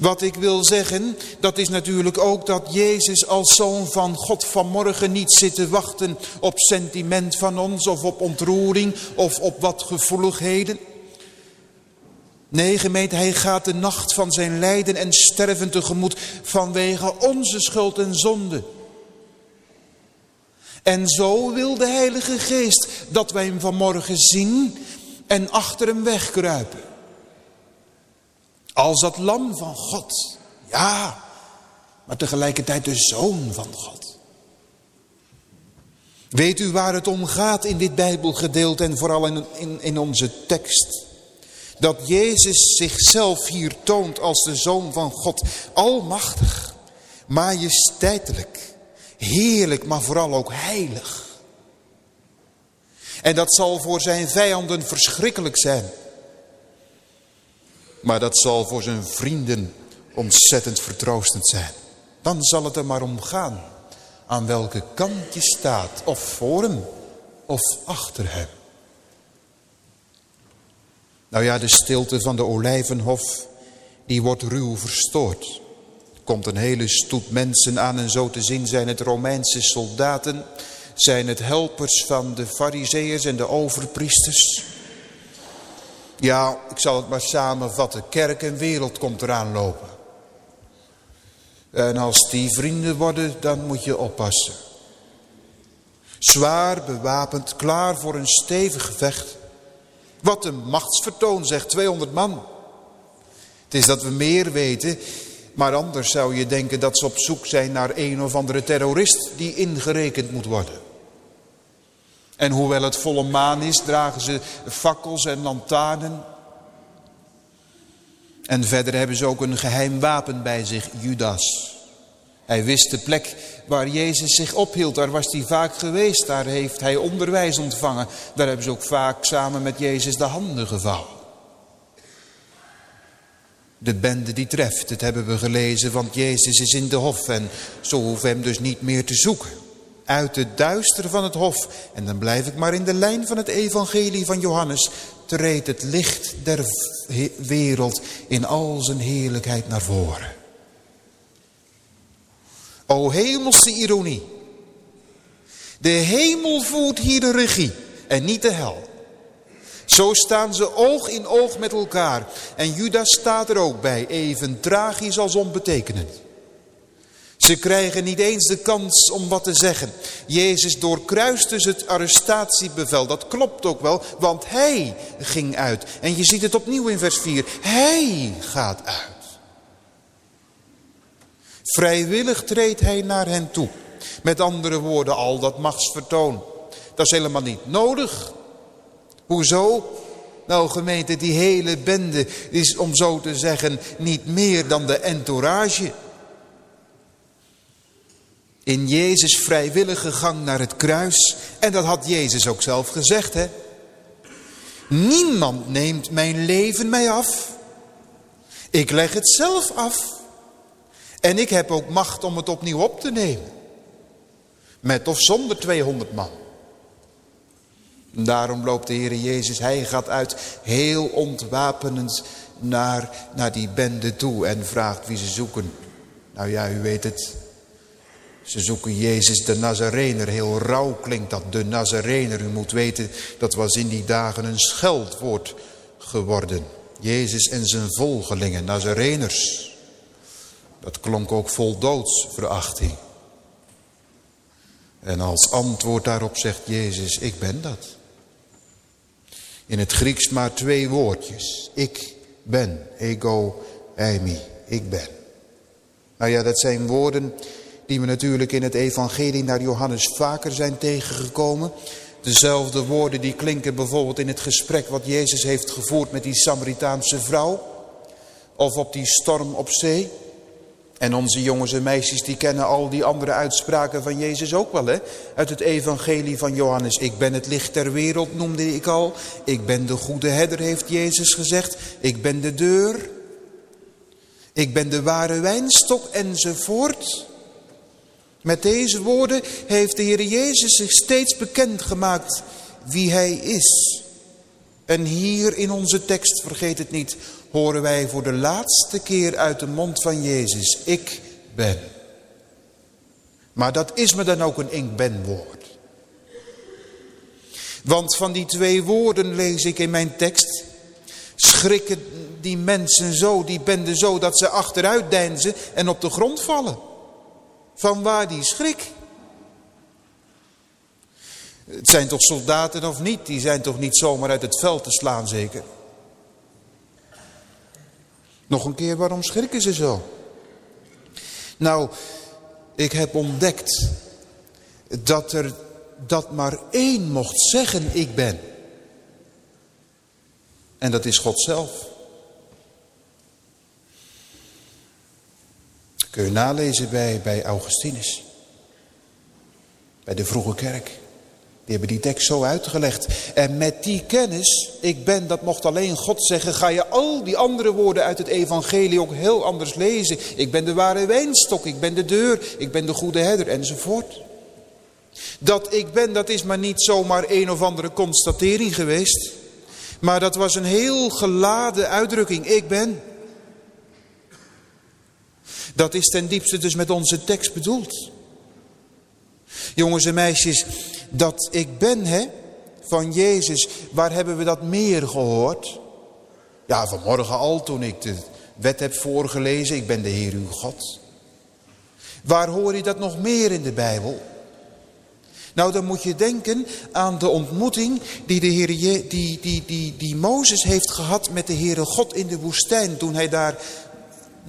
Wat ik wil zeggen, dat is natuurlijk ook dat Jezus als Zoon van God vanmorgen niet zit te wachten op sentiment van ons of op ontroering of op wat gevoeligheden. Nee gemeente, hij gaat de nacht van zijn lijden en sterven tegemoet vanwege onze schuld en zonde. En zo wil de Heilige Geest dat wij hem vanmorgen zien en achter hem wegkruipen. Als dat lam van God. Ja, maar tegelijkertijd de zoon van God. Weet u waar het om gaat in dit Bijbelgedeelte en vooral in, in, in onze tekst? Dat Jezus zichzelf hier toont als de zoon van God. Almachtig, majesteitelijk, heerlijk, maar vooral ook heilig. En dat zal voor zijn vijanden verschrikkelijk zijn. Maar dat zal voor zijn vrienden ontzettend vertroostend zijn. Dan zal het er maar om gaan. Aan welke kant je staat. Of voor hem. Of achter hem. Nou ja, de stilte van de Olijvenhof. die wordt ruw verstoord. Komt een hele stoet mensen aan en zo te zien zijn het Romeinse soldaten, zijn het helpers van de fariseeërs en de overpriesters. Ja, ik zal het maar samenvatten. Kerk en wereld komt eraan lopen. En als die vrienden worden, dan moet je oppassen. Zwaar bewapend, klaar voor een stevig gevecht. Wat een machtsvertoon, zegt 200 man. Het is dat we meer weten, maar anders zou je denken dat ze op zoek zijn naar een of andere terrorist die ingerekend moet worden. En hoewel het volle maan is, dragen ze fakkels en lantaarnen. En verder hebben ze ook een geheim wapen bij zich, Judas. Hij wist de plek waar Jezus zich ophield. Daar was hij vaak geweest. Daar heeft hij onderwijs ontvangen. Daar hebben ze ook vaak samen met Jezus de handen gevouwen. De bende die treft, dat hebben we gelezen, want Jezus is in de hof en zo hoeven hem dus niet meer te zoeken. Uit het duister van het hof, en dan blijf ik maar in de lijn van het evangelie van Johannes, treedt het licht der wereld in al zijn heerlijkheid naar voren. O hemelse ironie. De hemel voert hier de regie en niet de hel. Zo staan ze oog in oog met elkaar. En Judas staat er ook bij, even tragisch als onbetekenend. Ze krijgen niet eens de kans om wat te zeggen. Jezus doorkruist dus het arrestatiebevel. Dat klopt ook wel, want hij ging uit. En je ziet het opnieuw in vers 4. Hij gaat uit. Vrijwillig treedt hij naar hen toe. Met andere woorden, al dat machtsvertoon. Dat is helemaal niet nodig. Hoezo? Nou gemeente, die hele bende is om zo te zeggen niet meer dan de entourage. In Jezus vrijwillige gang naar het kruis. En dat had Jezus ook zelf gezegd hè. Niemand neemt mijn leven mij af. Ik leg het zelf af. En ik heb ook macht om het opnieuw op te nemen. Met of zonder 200 man. Daarom loopt de Heer Jezus, hij gaat uit heel ontwapenend naar, naar die bende toe en vraagt wie ze zoeken. Nou ja, u weet het. Ze zoeken Jezus de Nazarener. Heel rauw klinkt dat, de Nazarener. U moet weten, dat was in die dagen een scheldwoord geworden. Jezus en zijn volgelingen, Nazareners. Dat klonk ook vol doodsverachting. En als antwoord daarop zegt Jezus, ik ben dat. In het Grieks maar twee woordjes. Ik ben, ego, eimi, ik ben. Nou ja, dat zijn woorden die we natuurlijk in het evangelie naar Johannes vaker zijn tegengekomen. Dezelfde woorden die klinken bijvoorbeeld in het gesprek wat Jezus heeft gevoerd met die Samaritaanse vrouw. Of op die storm op zee. En onze jongens en meisjes die kennen al die andere uitspraken van Jezus ook wel. Hè? Uit het evangelie van Johannes. Ik ben het licht ter wereld noemde ik al. Ik ben de goede herder heeft Jezus gezegd. Ik ben de deur. Ik ben de ware wijnstok enzovoort. Met deze woorden heeft de Heer Jezus zich steeds bekendgemaakt wie hij is. En hier in onze tekst, vergeet het niet, horen wij voor de laatste keer uit de mond van Jezus, ik ben. Maar dat is me dan ook een ik ben woord. Want van die twee woorden lees ik in mijn tekst, schrikken die mensen zo, die benden zo, dat ze achteruit deinzen en op de grond vallen. Van waar die schrik? Het zijn toch soldaten of niet? Die zijn toch niet zomaar uit het veld te slaan zeker? Nog een keer, waarom schrikken ze zo? Nou, ik heb ontdekt dat er dat maar één mocht zeggen ik ben. En dat is God zelf. Kun je nalezen bij, bij Augustinus. Bij de vroege kerk. Die hebben die tekst zo uitgelegd. En met die kennis, ik ben, dat mocht alleen God zeggen, ga je al die andere woorden uit het evangelie ook heel anders lezen. Ik ben de ware wijnstok, ik ben de deur, ik ben de goede herder enzovoort. Dat ik ben, dat is maar niet zomaar een of andere constatering geweest. Maar dat was een heel geladen uitdrukking, ik ben. Dat is ten diepste dus met onze tekst bedoeld. Jongens en meisjes, dat ik ben hè, van Jezus, waar hebben we dat meer gehoord? Ja, vanmorgen al toen ik de wet heb voorgelezen, ik ben de Heer uw God. Waar hoor je dat nog meer in de Bijbel? Nou, dan moet je denken aan de ontmoeting die, de Heer, die, die, die, die Mozes heeft gehad met de Heere God in de woestijn. Toen hij daar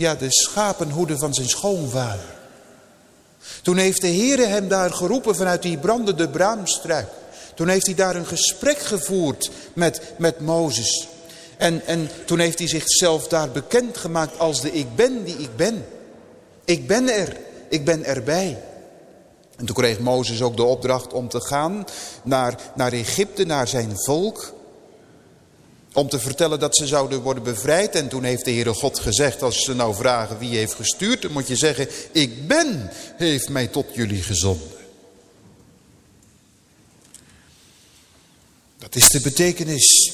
ja, de schapen hoede van zijn schoonvader. Toen heeft de Heere hem daar geroepen vanuit die brandende braamstruik. Toen heeft hij daar een gesprek gevoerd met, met Mozes. En, en toen heeft hij zichzelf daar bekendgemaakt als de ik ben die ik ben. Ik ben er, ik ben erbij. En toen kreeg Mozes ook de opdracht om te gaan naar, naar Egypte, naar zijn volk. Om te vertellen dat ze zouden worden bevrijd. En toen heeft de Heere God gezegd, als ze nou vragen wie heeft gestuurd, dan moet je zeggen, ik ben, heeft mij tot jullie gezonden. Dat is de betekenis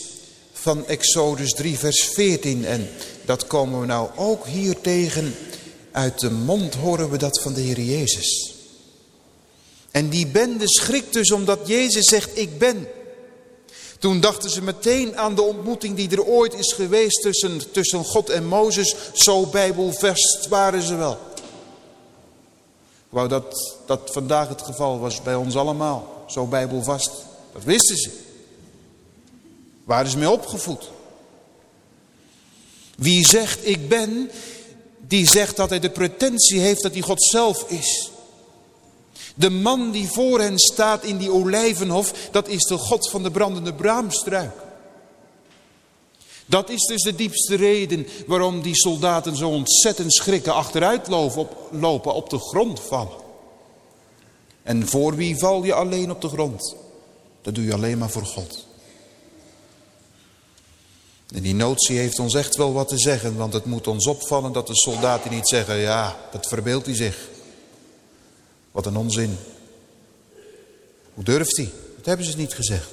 van Exodus 3 vers 14. En dat komen we nou ook hier tegen. Uit de mond horen we dat van de Heer Jezus. En die bende schrikt dus omdat Jezus zegt ik ben. Toen dachten ze meteen aan de ontmoeting die er ooit is geweest tussen, tussen God en Mozes. Zo bijbelvest waren ze wel. Ik wou dat dat vandaag het geval was bij ons allemaal. Zo bijbelvast. Dat wisten ze. Waar ze mee opgevoed. Wie zegt ik ben, die zegt dat hij de pretentie heeft dat hij God zelf is. De man die voor hen staat in die olijvenhof, dat is de God van de brandende braamstruik. Dat is dus de diepste reden waarom die soldaten zo ontzettend schrikken, achteruit lopen, op de grond vallen. En voor wie val je alleen op de grond? Dat doe je alleen maar voor God. En die notie heeft ons echt wel wat te zeggen, want het moet ons opvallen dat de soldaten niet zeggen, ja, dat verbeeldt hij zich. Wat een onzin. Hoe durft hij? Dat hebben ze niet gezegd.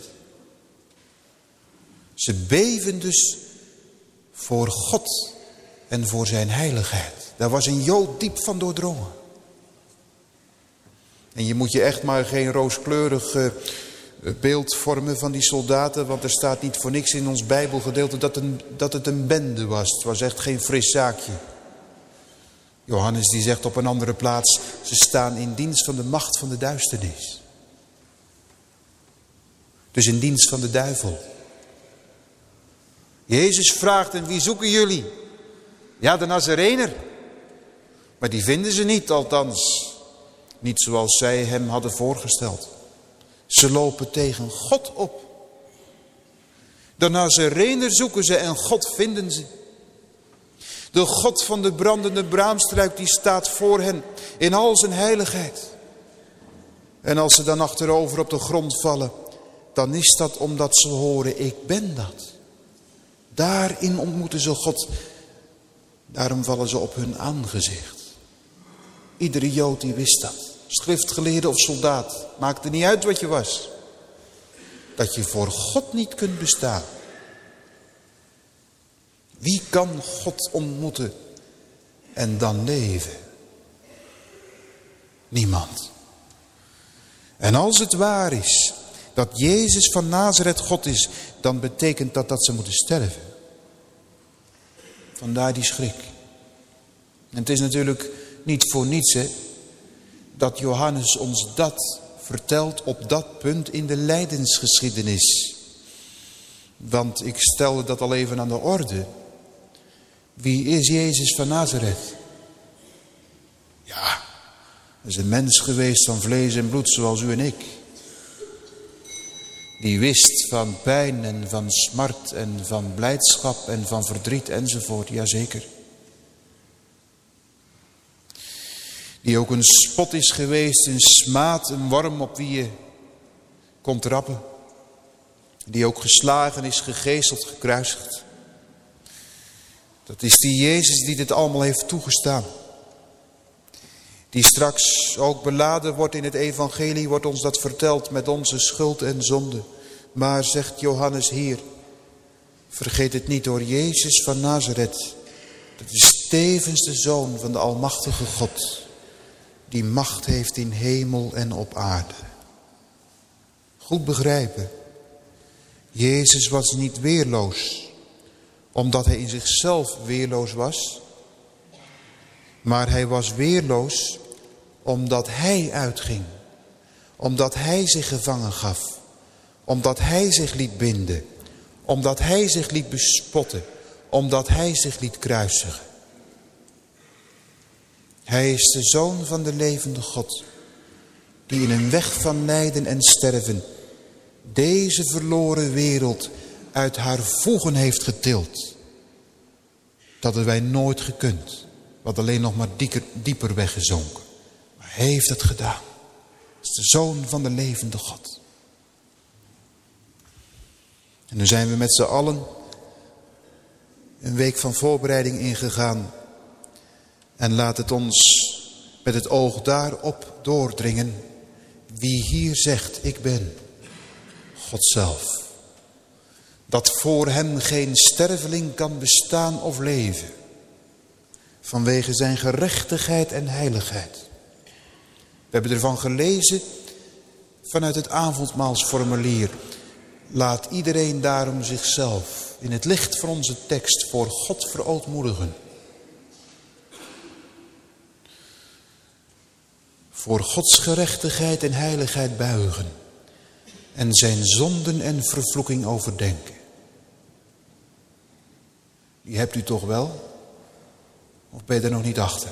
Ze beven dus voor God en voor zijn heiligheid. Daar was een Jood diep van doordrongen. En je moet je echt maar geen rooskleurig eh, beeld vormen van die soldaten. Want er staat niet voor niks in ons bijbelgedeelte dat, een, dat het een bende was. Het was echt geen fris zaakje. Johannes die zegt op een andere plaats, ze staan in dienst van de macht van de duisternis. Dus in dienst van de duivel. Jezus vraagt en wie zoeken jullie? Ja, de Nazarener. Maar die vinden ze niet, althans niet zoals zij hem hadden voorgesteld. Ze lopen tegen God op. De Nazarener zoeken ze en God vinden ze. De God van de brandende braamstruik die staat voor hen in al zijn heiligheid. En als ze dan achterover op de grond vallen, dan is dat omdat ze horen, ik ben dat. Daarin ontmoeten ze God. Daarom vallen ze op hun aangezicht. Iedere Jood die wist dat. Schriftgeleerde of soldaat. Maakte niet uit wat je was. Dat je voor God niet kunt bestaan. Wie kan God ontmoeten en dan leven? Niemand. En als het waar is dat Jezus van Nazareth God is, dan betekent dat dat ze moeten sterven. Vandaar die schrik. En het is natuurlijk niet voor niets hè, dat Johannes ons dat vertelt op dat punt in de lijdensgeschiedenis. Want ik stelde dat al even aan de orde. Wie is Jezus van Nazareth? Ja, hij is een mens geweest van vlees en bloed zoals u en ik. Die wist van pijn en van smart en van blijdschap en van verdriet enzovoort, jazeker. Die ook een spot is geweest, een smaad, een worm op wie je komt trappen. Die ook geslagen is, gegeesteld, gekruisigd. Dat is die Jezus die dit allemaal heeft toegestaan. Die straks ook beladen wordt in het evangelie, wordt ons dat verteld met onze schuld en zonde. Maar zegt Johannes hier, vergeet het niet door Jezus van Nazareth. Dat is tevens de Zoon van de Almachtige God, die macht heeft in hemel en op aarde. Goed begrijpen, Jezus was niet weerloos, omdat hij in zichzelf weerloos was, maar hij was weerloos omdat hij uitging, omdat hij zich gevangen gaf, omdat hij zich liet binden, omdat hij zich liet bespotten, omdat hij zich liet kruisigen. Hij is de zoon van de levende God, die in een weg van lijden en sterven deze verloren wereld uit haar voegen heeft getild. Dat hadden wij nooit gekund. Wat alleen nog maar dieper, dieper weggezonken. Maar hij heeft het gedaan. Het is de zoon van de levende God. En nu zijn we met z'n allen een week van voorbereiding ingegaan. En laat het ons met het oog daarop doordringen. Wie hier zegt, ik ben God zelf. Dat voor hem geen sterveling kan bestaan of leven. Vanwege zijn gerechtigheid en heiligheid. We hebben ervan gelezen vanuit het avondmaalsformulier. Laat iedereen daarom zichzelf in het licht van onze tekst voor God verootmoedigen. Voor Gods gerechtigheid en heiligheid buigen. En zijn zonden en vervloeking overdenken. Die hebt u toch wel? Of ben je er nog niet achter?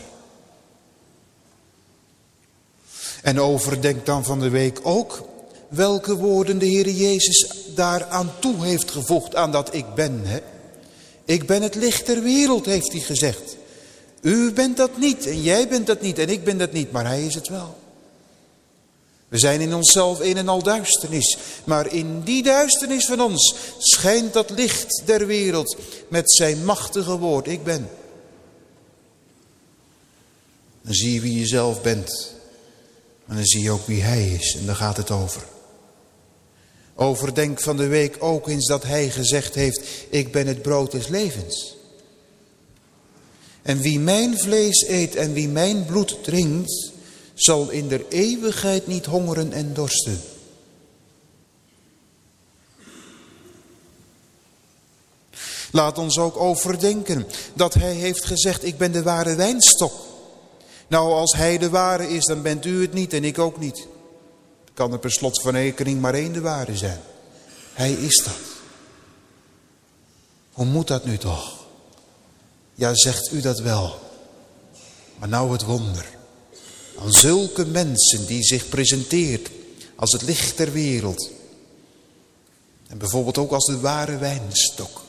En overdenk dan van de week ook welke woorden de Heer Jezus daaraan toe heeft gevoegd aan dat ik ben. Hè? Ik ben het licht der wereld, heeft hij gezegd. U bent dat niet en jij bent dat niet en ik ben dat niet, maar hij is het wel. We zijn in onszelf een en al duisternis, maar in die duisternis van ons schijnt dat licht der wereld met zijn machtige woord, ik ben. Dan zie je wie je zelf bent, maar dan zie je ook wie hij is en daar gaat het over. Overdenk van de week ook eens dat hij gezegd heeft, ik ben het brood des levens. En wie mijn vlees eet en wie mijn bloed drinkt, zal in der eeuwigheid niet hongeren en dorsten. Laat ons ook overdenken dat hij heeft gezegd, ik ben de ware wijnstok. Nou, als hij de ware is, dan bent u het niet en ik ook niet kan er per slot van rekening maar één de ware zijn. Hij is dat. Hoe moet dat nu toch? Ja, zegt u dat wel. Maar nou het wonder. Aan zulke mensen die zich presenteert als het licht der wereld. En bijvoorbeeld ook als de ware wijnstok.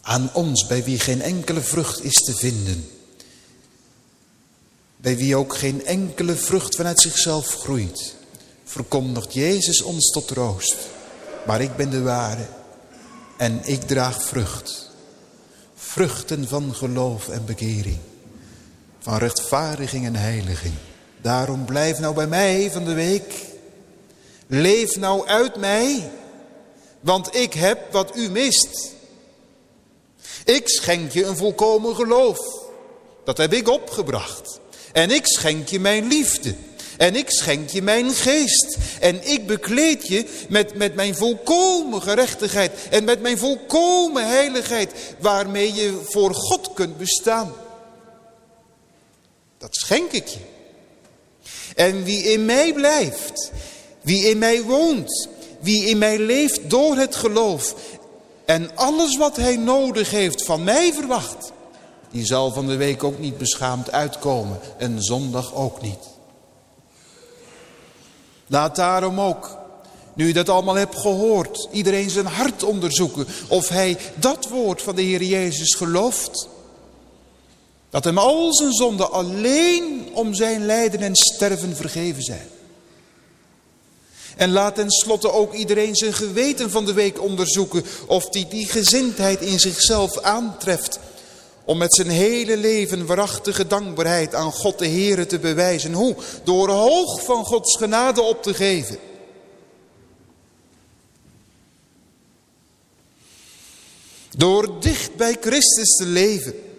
Aan ons, bij wie geen enkele vrucht is te vinden bij wie ook geen enkele vrucht vanuit zichzelf groeit, verkondigt Jezus ons tot troost. Maar ik ben de ware en ik draag vrucht. Vruchten van geloof en bekering, van rechtvaardiging en heiliging. Daarom blijf nou bij mij van de week. Leef nou uit mij, want ik heb wat u mist. Ik schenk je een volkomen geloof. Dat heb ik opgebracht. En ik schenk je mijn liefde. En ik schenk je mijn geest. En ik bekleed je met, met mijn volkomen gerechtigheid. En met mijn volkomen heiligheid. Waarmee je voor God kunt bestaan. Dat schenk ik je. En wie in mij blijft. Wie in mij woont. Wie in mij leeft door het geloof. En alles wat hij nodig heeft van mij verwacht die zal van de week ook niet beschaamd uitkomen. En zondag ook niet. Laat daarom ook, nu je dat allemaal hebt gehoord, iedereen zijn hart onderzoeken. Of hij dat woord van de Heer Jezus gelooft. Dat hem al zijn zonden alleen om zijn lijden en sterven vergeven zijn. En laat tenslotte ook iedereen zijn geweten van de week onderzoeken. Of die die gezindheid in zichzelf aantreft om met zijn hele leven waarachtige dankbaarheid aan God de Heere te bewijzen. Hoe? Door hoog van Gods genade op te geven. Door dicht bij Christus te leven.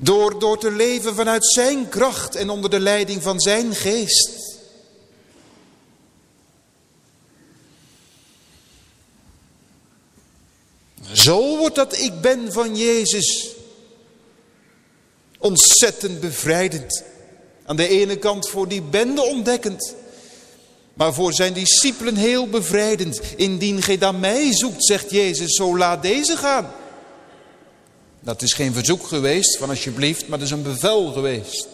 Door, door te leven vanuit zijn kracht en onder de leiding van zijn geest. Zo wordt dat ik ben van Jezus ontzettend bevrijdend. Aan de ene kant voor die bende ontdekkend. Maar voor zijn discipelen heel bevrijdend. Indien gij dan mij zoekt, zegt Jezus, zo laat deze gaan. Dat is geen verzoek geweest van alsjeblieft, maar dat is een bevel geweest.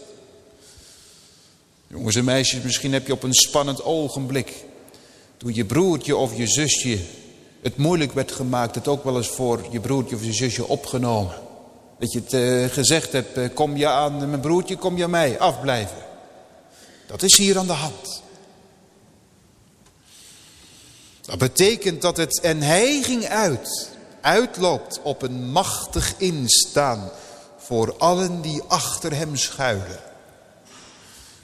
Jongens en meisjes, misschien heb je op een spannend ogenblik... toen je broertje of je zusje het moeilijk werd gemaakt... het ook wel eens voor je broertje of je zusje opgenomen. Dat je het uh, gezegd hebt, uh, kom je aan mijn broertje, kom je aan mij, afblijven. Dat is hier aan de hand. Dat betekent dat het en hij ging uit, uitloopt op een machtig instaan voor allen die achter hem schuilen.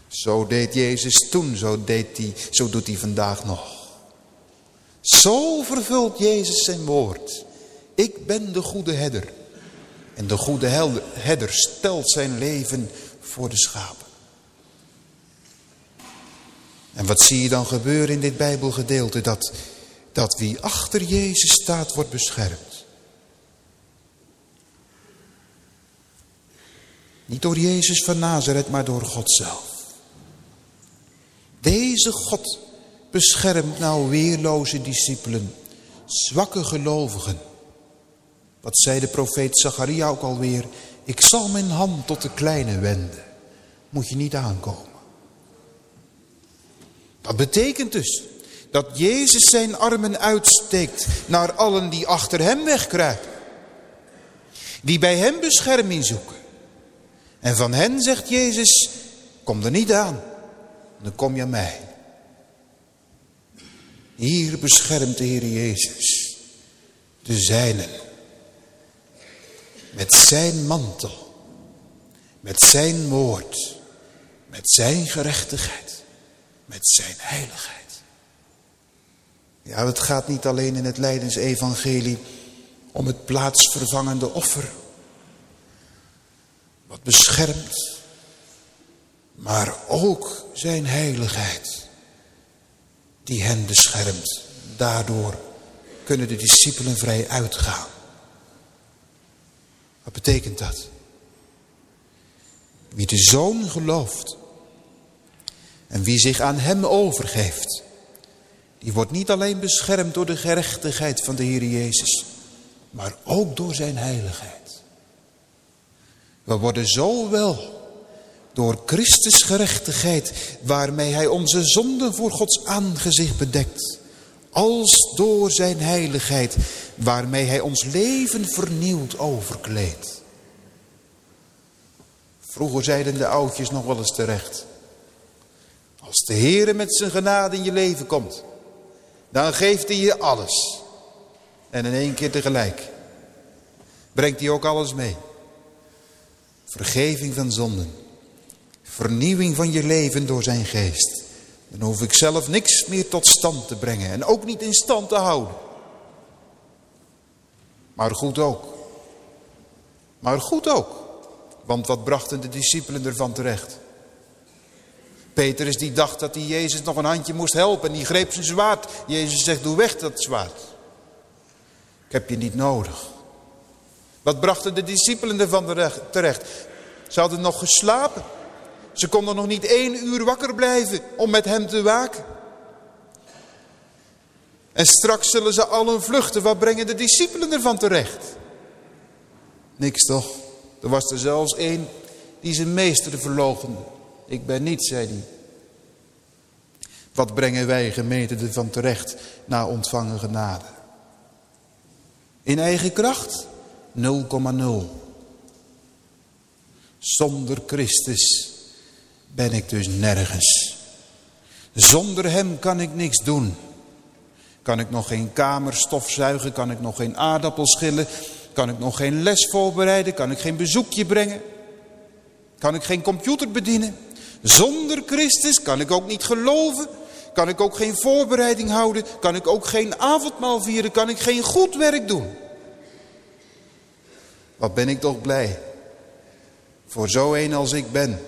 Zo deed Jezus toen, zo, deed hij, zo doet hij vandaag nog. Zo vervult Jezus zijn woord. Ik ben de goede herder. En de goede herder stelt zijn leven voor de schapen. En wat zie je dan gebeuren in dit Bijbelgedeelte? Dat, dat wie achter Jezus staat wordt beschermd. Niet door Jezus van Nazareth, maar door God zelf. Deze God beschermt nou weerloze discipelen, zwakke gelovigen. Wat zei de profeet Zacharia ook alweer? Ik zal mijn hand tot de kleine wenden. Moet je niet aankomen. Dat betekent dus dat Jezus zijn armen uitsteekt naar allen die achter hem wegkruipen. Die bij hem bescherming zoeken. En van hen zegt Jezus, kom er niet aan, dan kom je aan mij. Hier beschermt de Heer Jezus de zijnen. Met zijn mantel. Met zijn woord. Met zijn gerechtigheid. Met zijn heiligheid. Ja, het gaat niet alleen in het Leidensevangelie om het plaatsvervangende offer. Wat beschermt. Maar ook zijn heiligheid. Die hen beschermt. Daardoor kunnen de discipelen vrij uitgaan. Wat betekent dat? Wie de Zoon gelooft en wie zich aan hem overgeeft, die wordt niet alleen beschermd door de gerechtigheid van de Heer Jezus, maar ook door zijn heiligheid. We worden zo wel door Christus gerechtigheid, waarmee hij onze zonden voor Gods aangezicht bedekt, als door zijn heiligheid, waarmee hij ons leven vernieuwd overkleedt. Vroeger zeiden de oudjes nog wel eens terecht. Als de Heer met zijn genade in je leven komt, dan geeft hij je alles. En in één keer tegelijk. Brengt hij ook alles mee. Vergeving van zonden. Vernieuwing van je leven door zijn geest. Dan hoef ik zelf niks meer tot stand te brengen. En ook niet in stand te houden. Maar goed ook. Maar goed ook. Want wat brachten de discipelen ervan terecht? Petrus die dacht dat hij Jezus nog een handje moest helpen. En die greep zijn zwaard. Jezus zegt, doe weg dat zwaard. Ik heb je niet nodig. Wat brachten de discipelen ervan terecht? Ze hadden nog geslapen. Ze konden nog niet één uur wakker blijven om met hem te waken. En straks zullen ze allen vluchten. Wat brengen de discipelen ervan terecht? Niks toch? Er was er zelfs één die zijn meester verloochende. Ik ben niet, zei hij. Wat brengen wij gemeente ervan terecht na ontvangen genade? In eigen kracht? 0,0. Zonder Christus ben ik dus nergens. Zonder hem kan ik niks doen. Kan ik nog geen kamer stofzuigen? Kan ik nog geen aardappel schillen? Kan ik nog geen les voorbereiden? Kan ik geen bezoekje brengen? Kan ik geen computer bedienen? Zonder Christus kan ik ook niet geloven. Kan ik ook geen voorbereiding houden. Kan ik ook geen avondmaal vieren. Kan ik geen goed werk doen. Wat ben ik toch blij voor zo een als ik ben.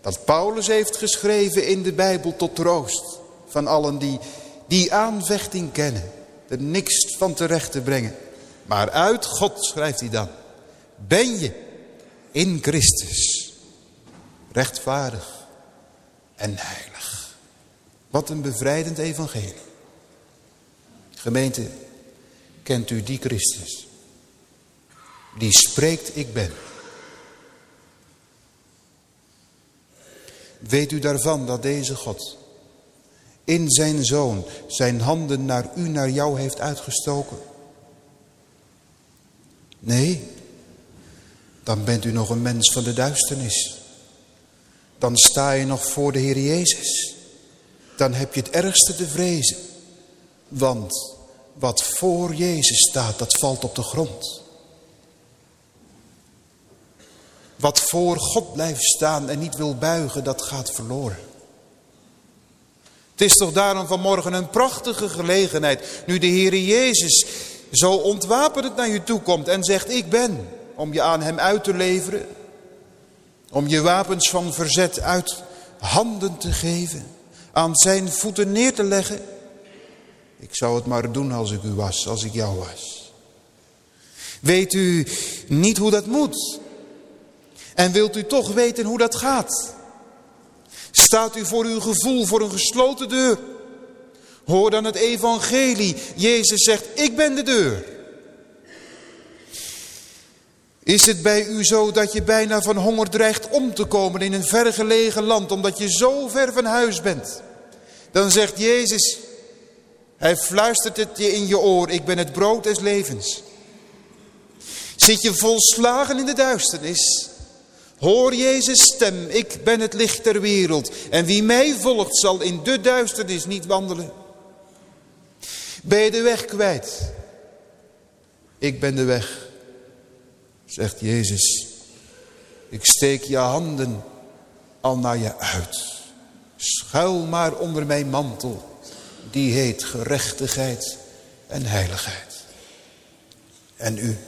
Dat Paulus heeft geschreven in de Bijbel tot troost van allen die die aanvechting kennen. Er niks van terecht te brengen. Maar uit God, schrijft hij dan, ben je in Christus rechtvaardig en heilig. Wat een bevrijdend evangelie. Gemeente, kent u die Christus? Die spreekt, ik ben. Weet u daarvan dat deze God in zijn zoon zijn handen naar u, naar jou heeft uitgestoken? Nee, dan bent u nog een mens van de duisternis. Dan sta je nog voor de Heer Jezus. Dan heb je het ergste te vrezen. Want wat voor Jezus staat, dat valt op de grond. Wat voor God blijft staan en niet wil buigen, dat gaat verloren. Het is toch daarom vanmorgen een prachtige gelegenheid. Nu de Heer Jezus zo ontwapend naar je toe komt en zegt ik ben. Om je aan hem uit te leveren. Om je wapens van verzet uit handen te geven. Aan zijn voeten neer te leggen. Ik zou het maar doen als ik u was, als ik jou was. Weet u niet hoe dat moet? En wilt u toch weten hoe dat gaat? Staat u voor uw gevoel voor een gesloten deur? Hoor dan het evangelie. Jezus zegt, ik ben de deur. Is het bij u zo dat je bijna van honger dreigt om te komen in een vergelegen land, omdat je zo ver van huis bent? Dan zegt Jezus, hij fluistert het je in je oor, ik ben het brood des levens. Zit je volslagen in de duisternis, Hoor Jezus stem, ik ben het licht ter wereld. En wie mij volgt zal in de duisternis niet wandelen. Ben je de weg kwijt? Ik ben de weg, zegt Jezus. Ik steek je handen al naar je uit. Schuil maar onder mijn mantel. Die heet gerechtigheid en heiligheid. En u?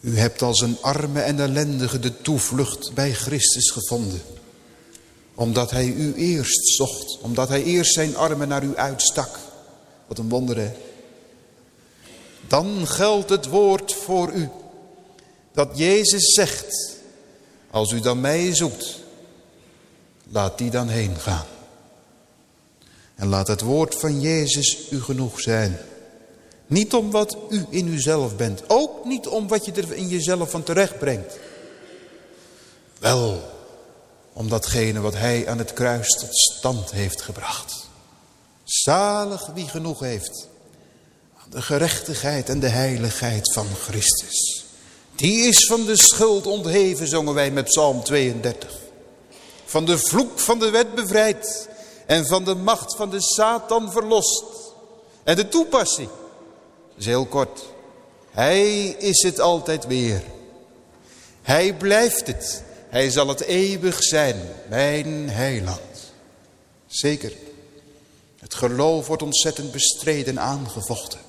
U hebt als een arme en ellendige de toevlucht bij Christus gevonden. Omdat hij u eerst zocht. Omdat hij eerst zijn armen naar u uitstak. Wat een wonder hè. Dan geldt het woord voor u. Dat Jezus zegt. Als u dan mij zoekt. Laat die dan heen gaan. En laat het woord van Jezus u genoeg zijn. Niet om wat u in uzelf bent. Ook niet om wat je er in jezelf van terecht brengt. Wel om datgene wat hij aan het kruis tot stand heeft gebracht. Zalig wie genoeg heeft aan de gerechtigheid en de heiligheid van Christus. Die is van de schuld ontheven, zongen wij met Psalm 32. Van de vloek van de wet bevrijd en van de macht van de Satan verlost. En de toepassing is heel kort. Hij is het altijd weer. Hij blijft het. Hij zal het eeuwig zijn, mijn heiland. Zeker, het geloof wordt ontzettend bestreden en aangevochten.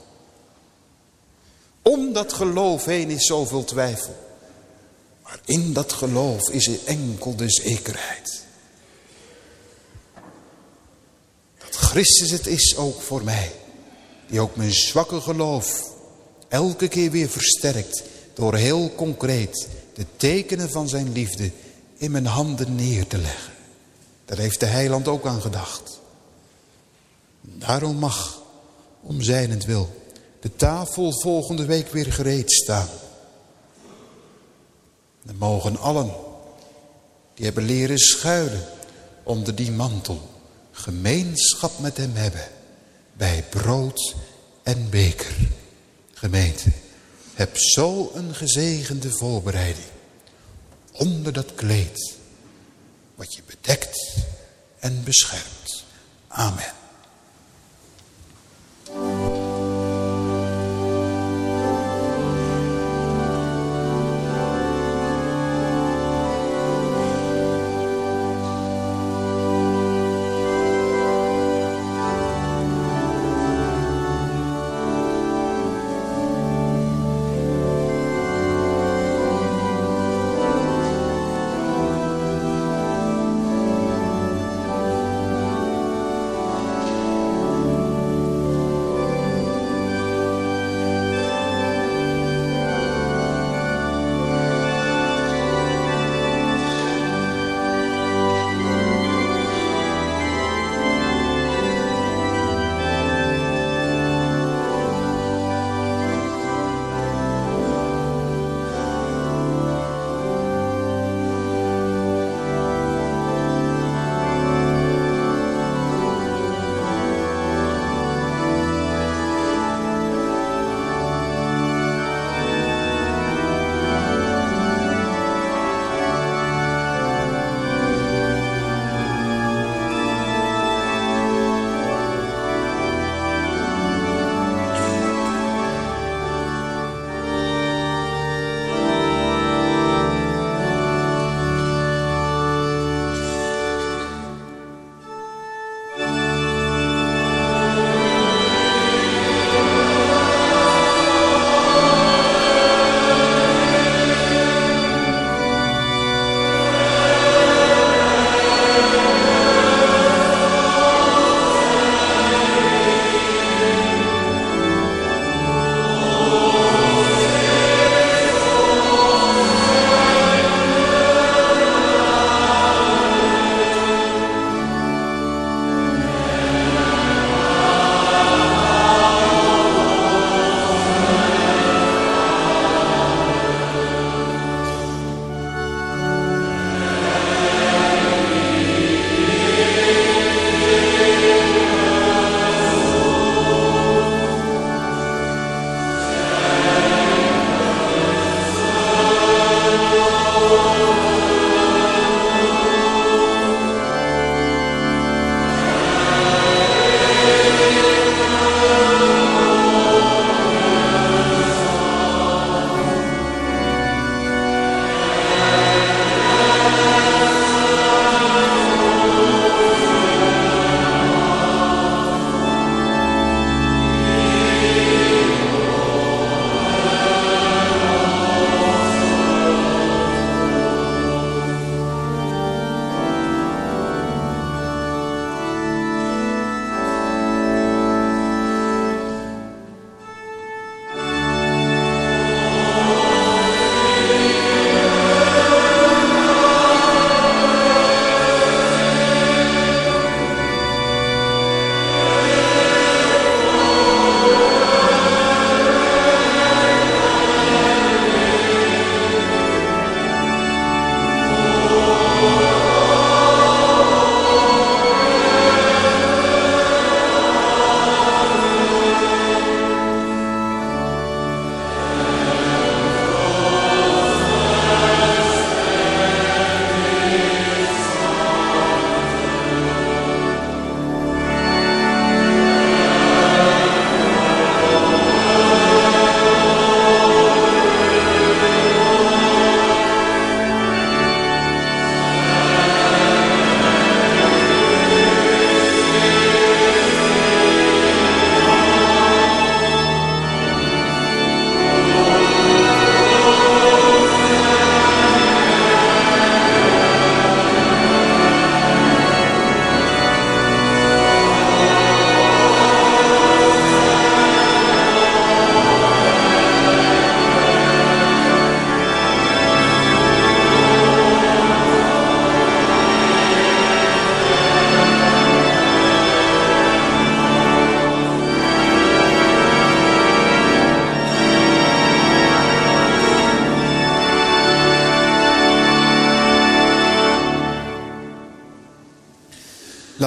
Om dat geloof heen is zoveel twijfel. Maar in dat geloof is er enkel de zekerheid. Dat Christus het is ook voor mij die ook mijn zwakke geloof elke keer weer versterkt door heel concreet de tekenen van zijn liefde in mijn handen neer te leggen. Daar heeft de heiland ook aan gedacht. Daarom mag, om zijnend wil, de tafel volgende week weer gereed staan. Dan mogen allen die hebben leren schuilen onder die mantel gemeenschap met hem hebben bij brood en beker. Gemeente, heb zo een gezegende voorbereiding onder dat kleed wat je bedekt en beschermt. Amen.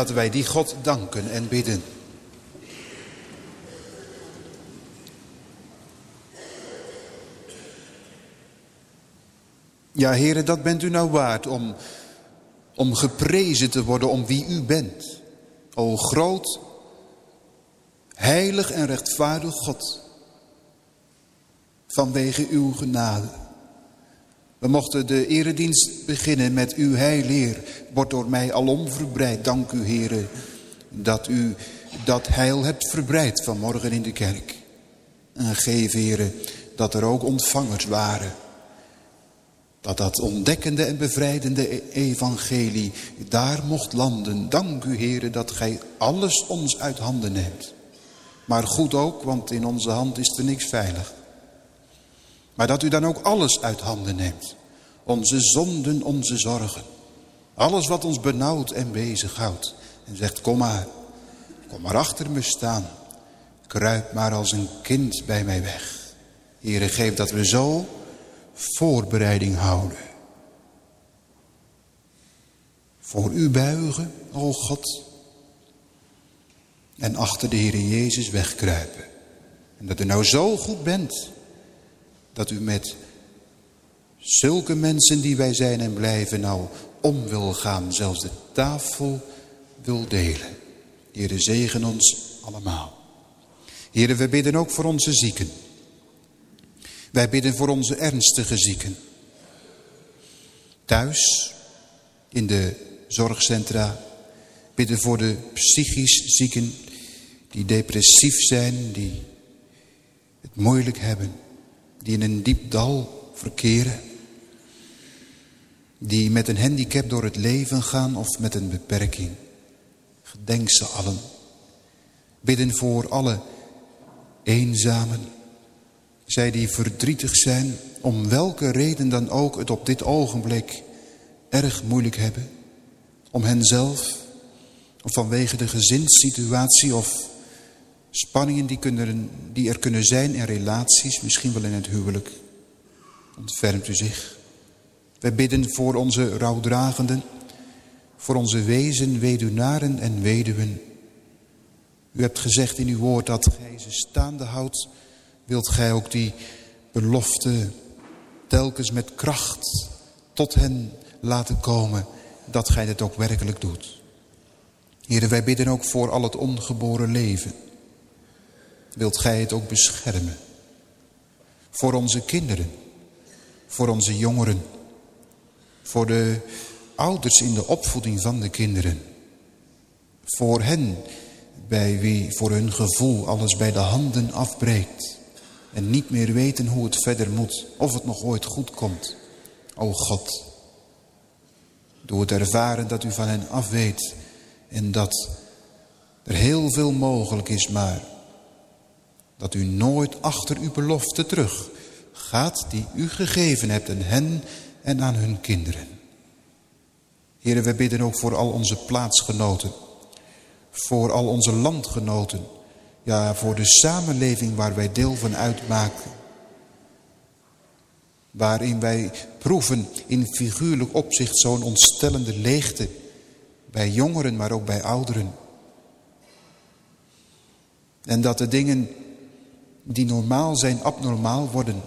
Laten wij die God danken en bidden. Ja, heren, dat bent u nou waard om, om geprezen te worden om wie u bent. O groot, heilig en rechtvaardig God, vanwege uw genade. We mochten de eredienst beginnen met uw heilleer. Wordt door mij alom verbreid. Dank u, heren, dat u dat heil hebt verbreid vanmorgen in de kerk. En geef, heren, dat er ook ontvangers waren dat dat ontdekkende en bevrijdende e- evangelie daar mocht landen. Dank u heren dat gij alles ons uit handen neemt. Maar goed ook, want in onze hand is er niks veilig. Maar dat u dan ook alles uit handen neemt. Onze zonden, onze zorgen. Alles wat ons benauwt en bezighoudt. En zegt, kom maar, kom maar achter me staan. Kruip maar als een kind bij mij weg. Heren, geef dat we zo voorbereiding houden. Voor u buigen, o God. En achter de Heer Jezus wegkruipen. En dat u nou zo goed bent. Dat u met zulke mensen die wij zijn en blijven nou om wil gaan. Zelfs de tafel wil delen. Heere zegen ons allemaal. Heere we bidden ook voor onze zieken. Wij bidden voor onze ernstige zieken. Thuis, in de zorgcentra, bidden voor de psychisch zieken die depressief zijn, die het moeilijk hebben, die in een diep dal verkeren, die met een handicap door het leven gaan of met een beperking. Gedenk ze allen. Bidden voor alle eenzamen, zij die verdrietig zijn, om welke reden dan ook het op dit ogenblik erg moeilijk hebben. Om henzelf, of vanwege de gezinssituatie of spanningen die, kunnen, die er kunnen zijn in relaties, misschien wel in het huwelijk. Ontfermt u zich. Wij bidden voor onze rouwdragenden, voor onze wezen, weduwnaren en weduwen. U hebt gezegd in uw woord dat gij ze staande houdt wilt gij ook die belofte telkens met kracht tot hen laten komen, dat gij het ook werkelijk doet. Heren, wij bidden ook voor al het ongeboren leven. Wilt gij het ook beschermen? Voor onze kinderen, voor onze jongeren, voor de ouders in de opvoeding van de kinderen. Voor hen bij wie voor hun gevoel alles bij de handen afbreekt en niet meer weten hoe het verder moet. Of het nog ooit goed komt. O God. Door het ervaren dat u van hen afweet. En dat er heel veel mogelijk is, maar dat u nooit achter uw belofte terug gaat die u gegeven hebt aan hen en aan hun kinderen. Heren, we bidden ook voor al onze plaatsgenoten, voor al onze landgenoten, ja, voor de samenleving waar wij deel van uitmaken. Waarin wij proeven in figuurlijk opzicht zo'n ontstellende leegte. Bij jongeren, maar ook bij ouderen. En dat de dingen die normaal zijn, abnormaal worden.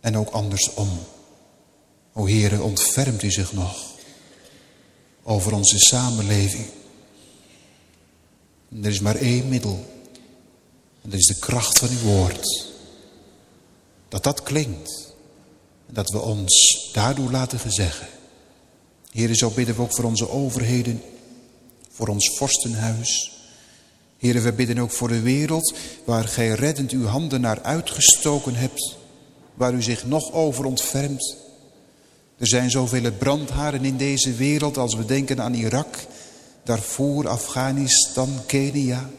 En ook andersom. O Heere, ontfermt u zich nog over onze samenleving. er is maar één middel. En dat is de kracht van uw woord. Dat dat klinkt. En dat we ons daardoor laten gezeggen. Heer, zo bidden we ook voor onze overheden. Voor ons vorstenhuis. Heer, we bidden ook voor de wereld waar gij reddend uw handen naar uitgestoken hebt. Waar u zich nog over ontfermt. Er zijn zoveel brandharen in deze wereld als we denken aan Irak, Darfur, Afghanistan, Kenia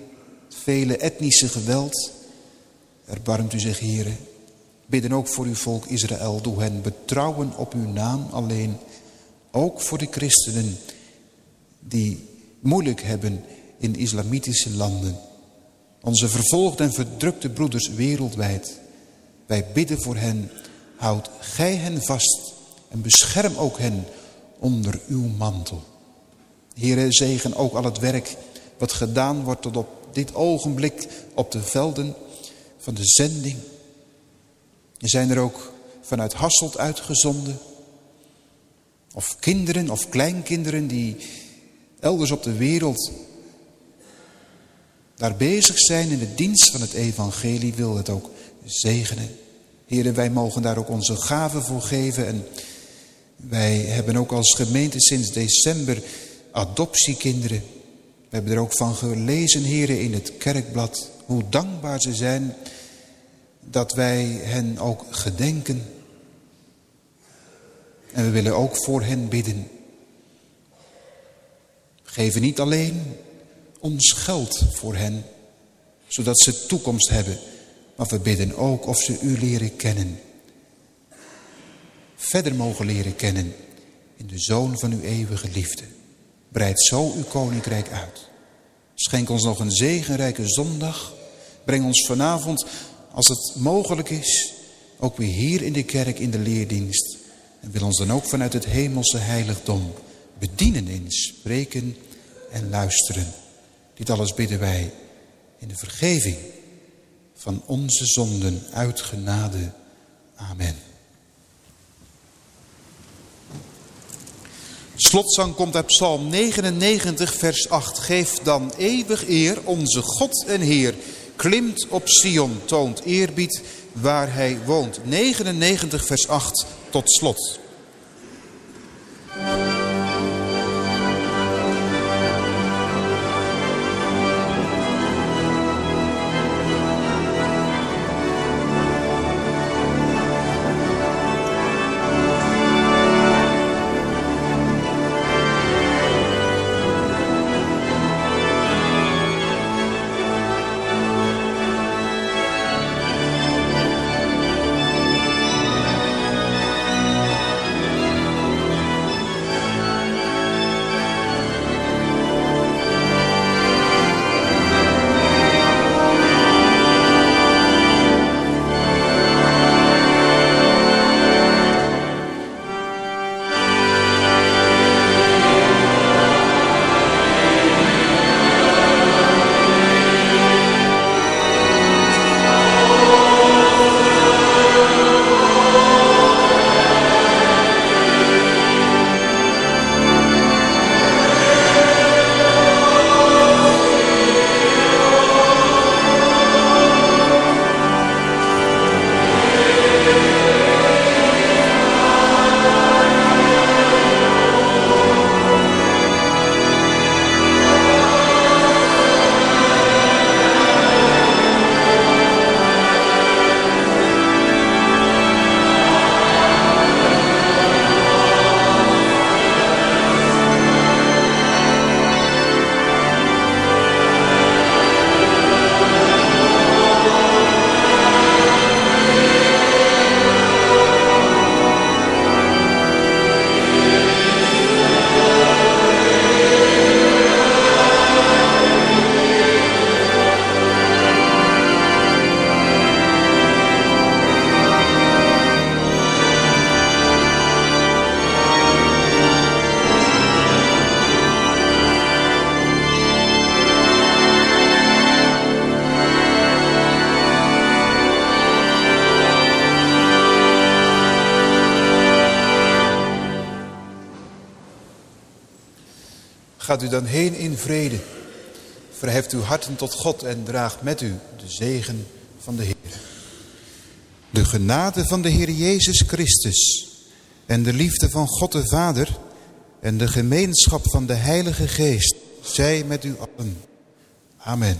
vele etnische geweld. Erbarmt u zich, heren. Bidden ook voor uw volk Israël. Doe hen betrouwen op uw naam alleen. Ook voor de christenen die moeilijk hebben in islamitische landen. Onze vervolgde en verdrukte broeders wereldwijd. Wij bidden voor hen. Houd gij hen vast en bescherm ook hen onder uw mantel. Heere, zegen ook al het werk wat gedaan wordt tot op dit ogenblik op de velden van de zending. Er zijn er ook vanuit Hasselt uitgezonden. Of kinderen of kleinkinderen die elders op de wereld daar bezig zijn in de dienst van het evangelie, wil het ook zegenen. Heren, wij mogen daar ook onze gaven voor geven. En wij hebben ook als gemeente sinds december adoptiekinderen. We hebben er ook van gelezen, heren, in het kerkblad. Hoe dankbaar ze zijn dat wij hen ook gedenken. En we willen ook voor hen bidden. Geven niet alleen ons geld voor hen, zodat ze toekomst hebben. Maar we bidden ook of ze u leren kennen. Verder mogen leren kennen in de Zoon van uw eeuwige liefde. Breid zo uw koninkrijk uit. Schenk ons nog een zegenrijke zondag. Breng ons vanavond, als het mogelijk is, ook weer hier in de kerk in de leerdienst. En wil ons dan ook vanuit het hemelse heiligdom bedienen in spreken en luisteren. Dit alles bidden wij in de vergeving van onze zonden uit genade. Amen. Slotzang komt uit Psalm 99, vers 8. Geef dan eeuwig eer, onze God en Heer. Klimt op Sion, toont eerbied waar hij woont. 99, vers 8 tot slot. Gaat u dan heen in vrede. Verheft uw harten tot God en draagt met u de zegen van de Heer. De genade van de Heer Jezus Christus en de liefde van God de Vader en de gemeenschap van de Heilige Geest zij met u allen. Amen.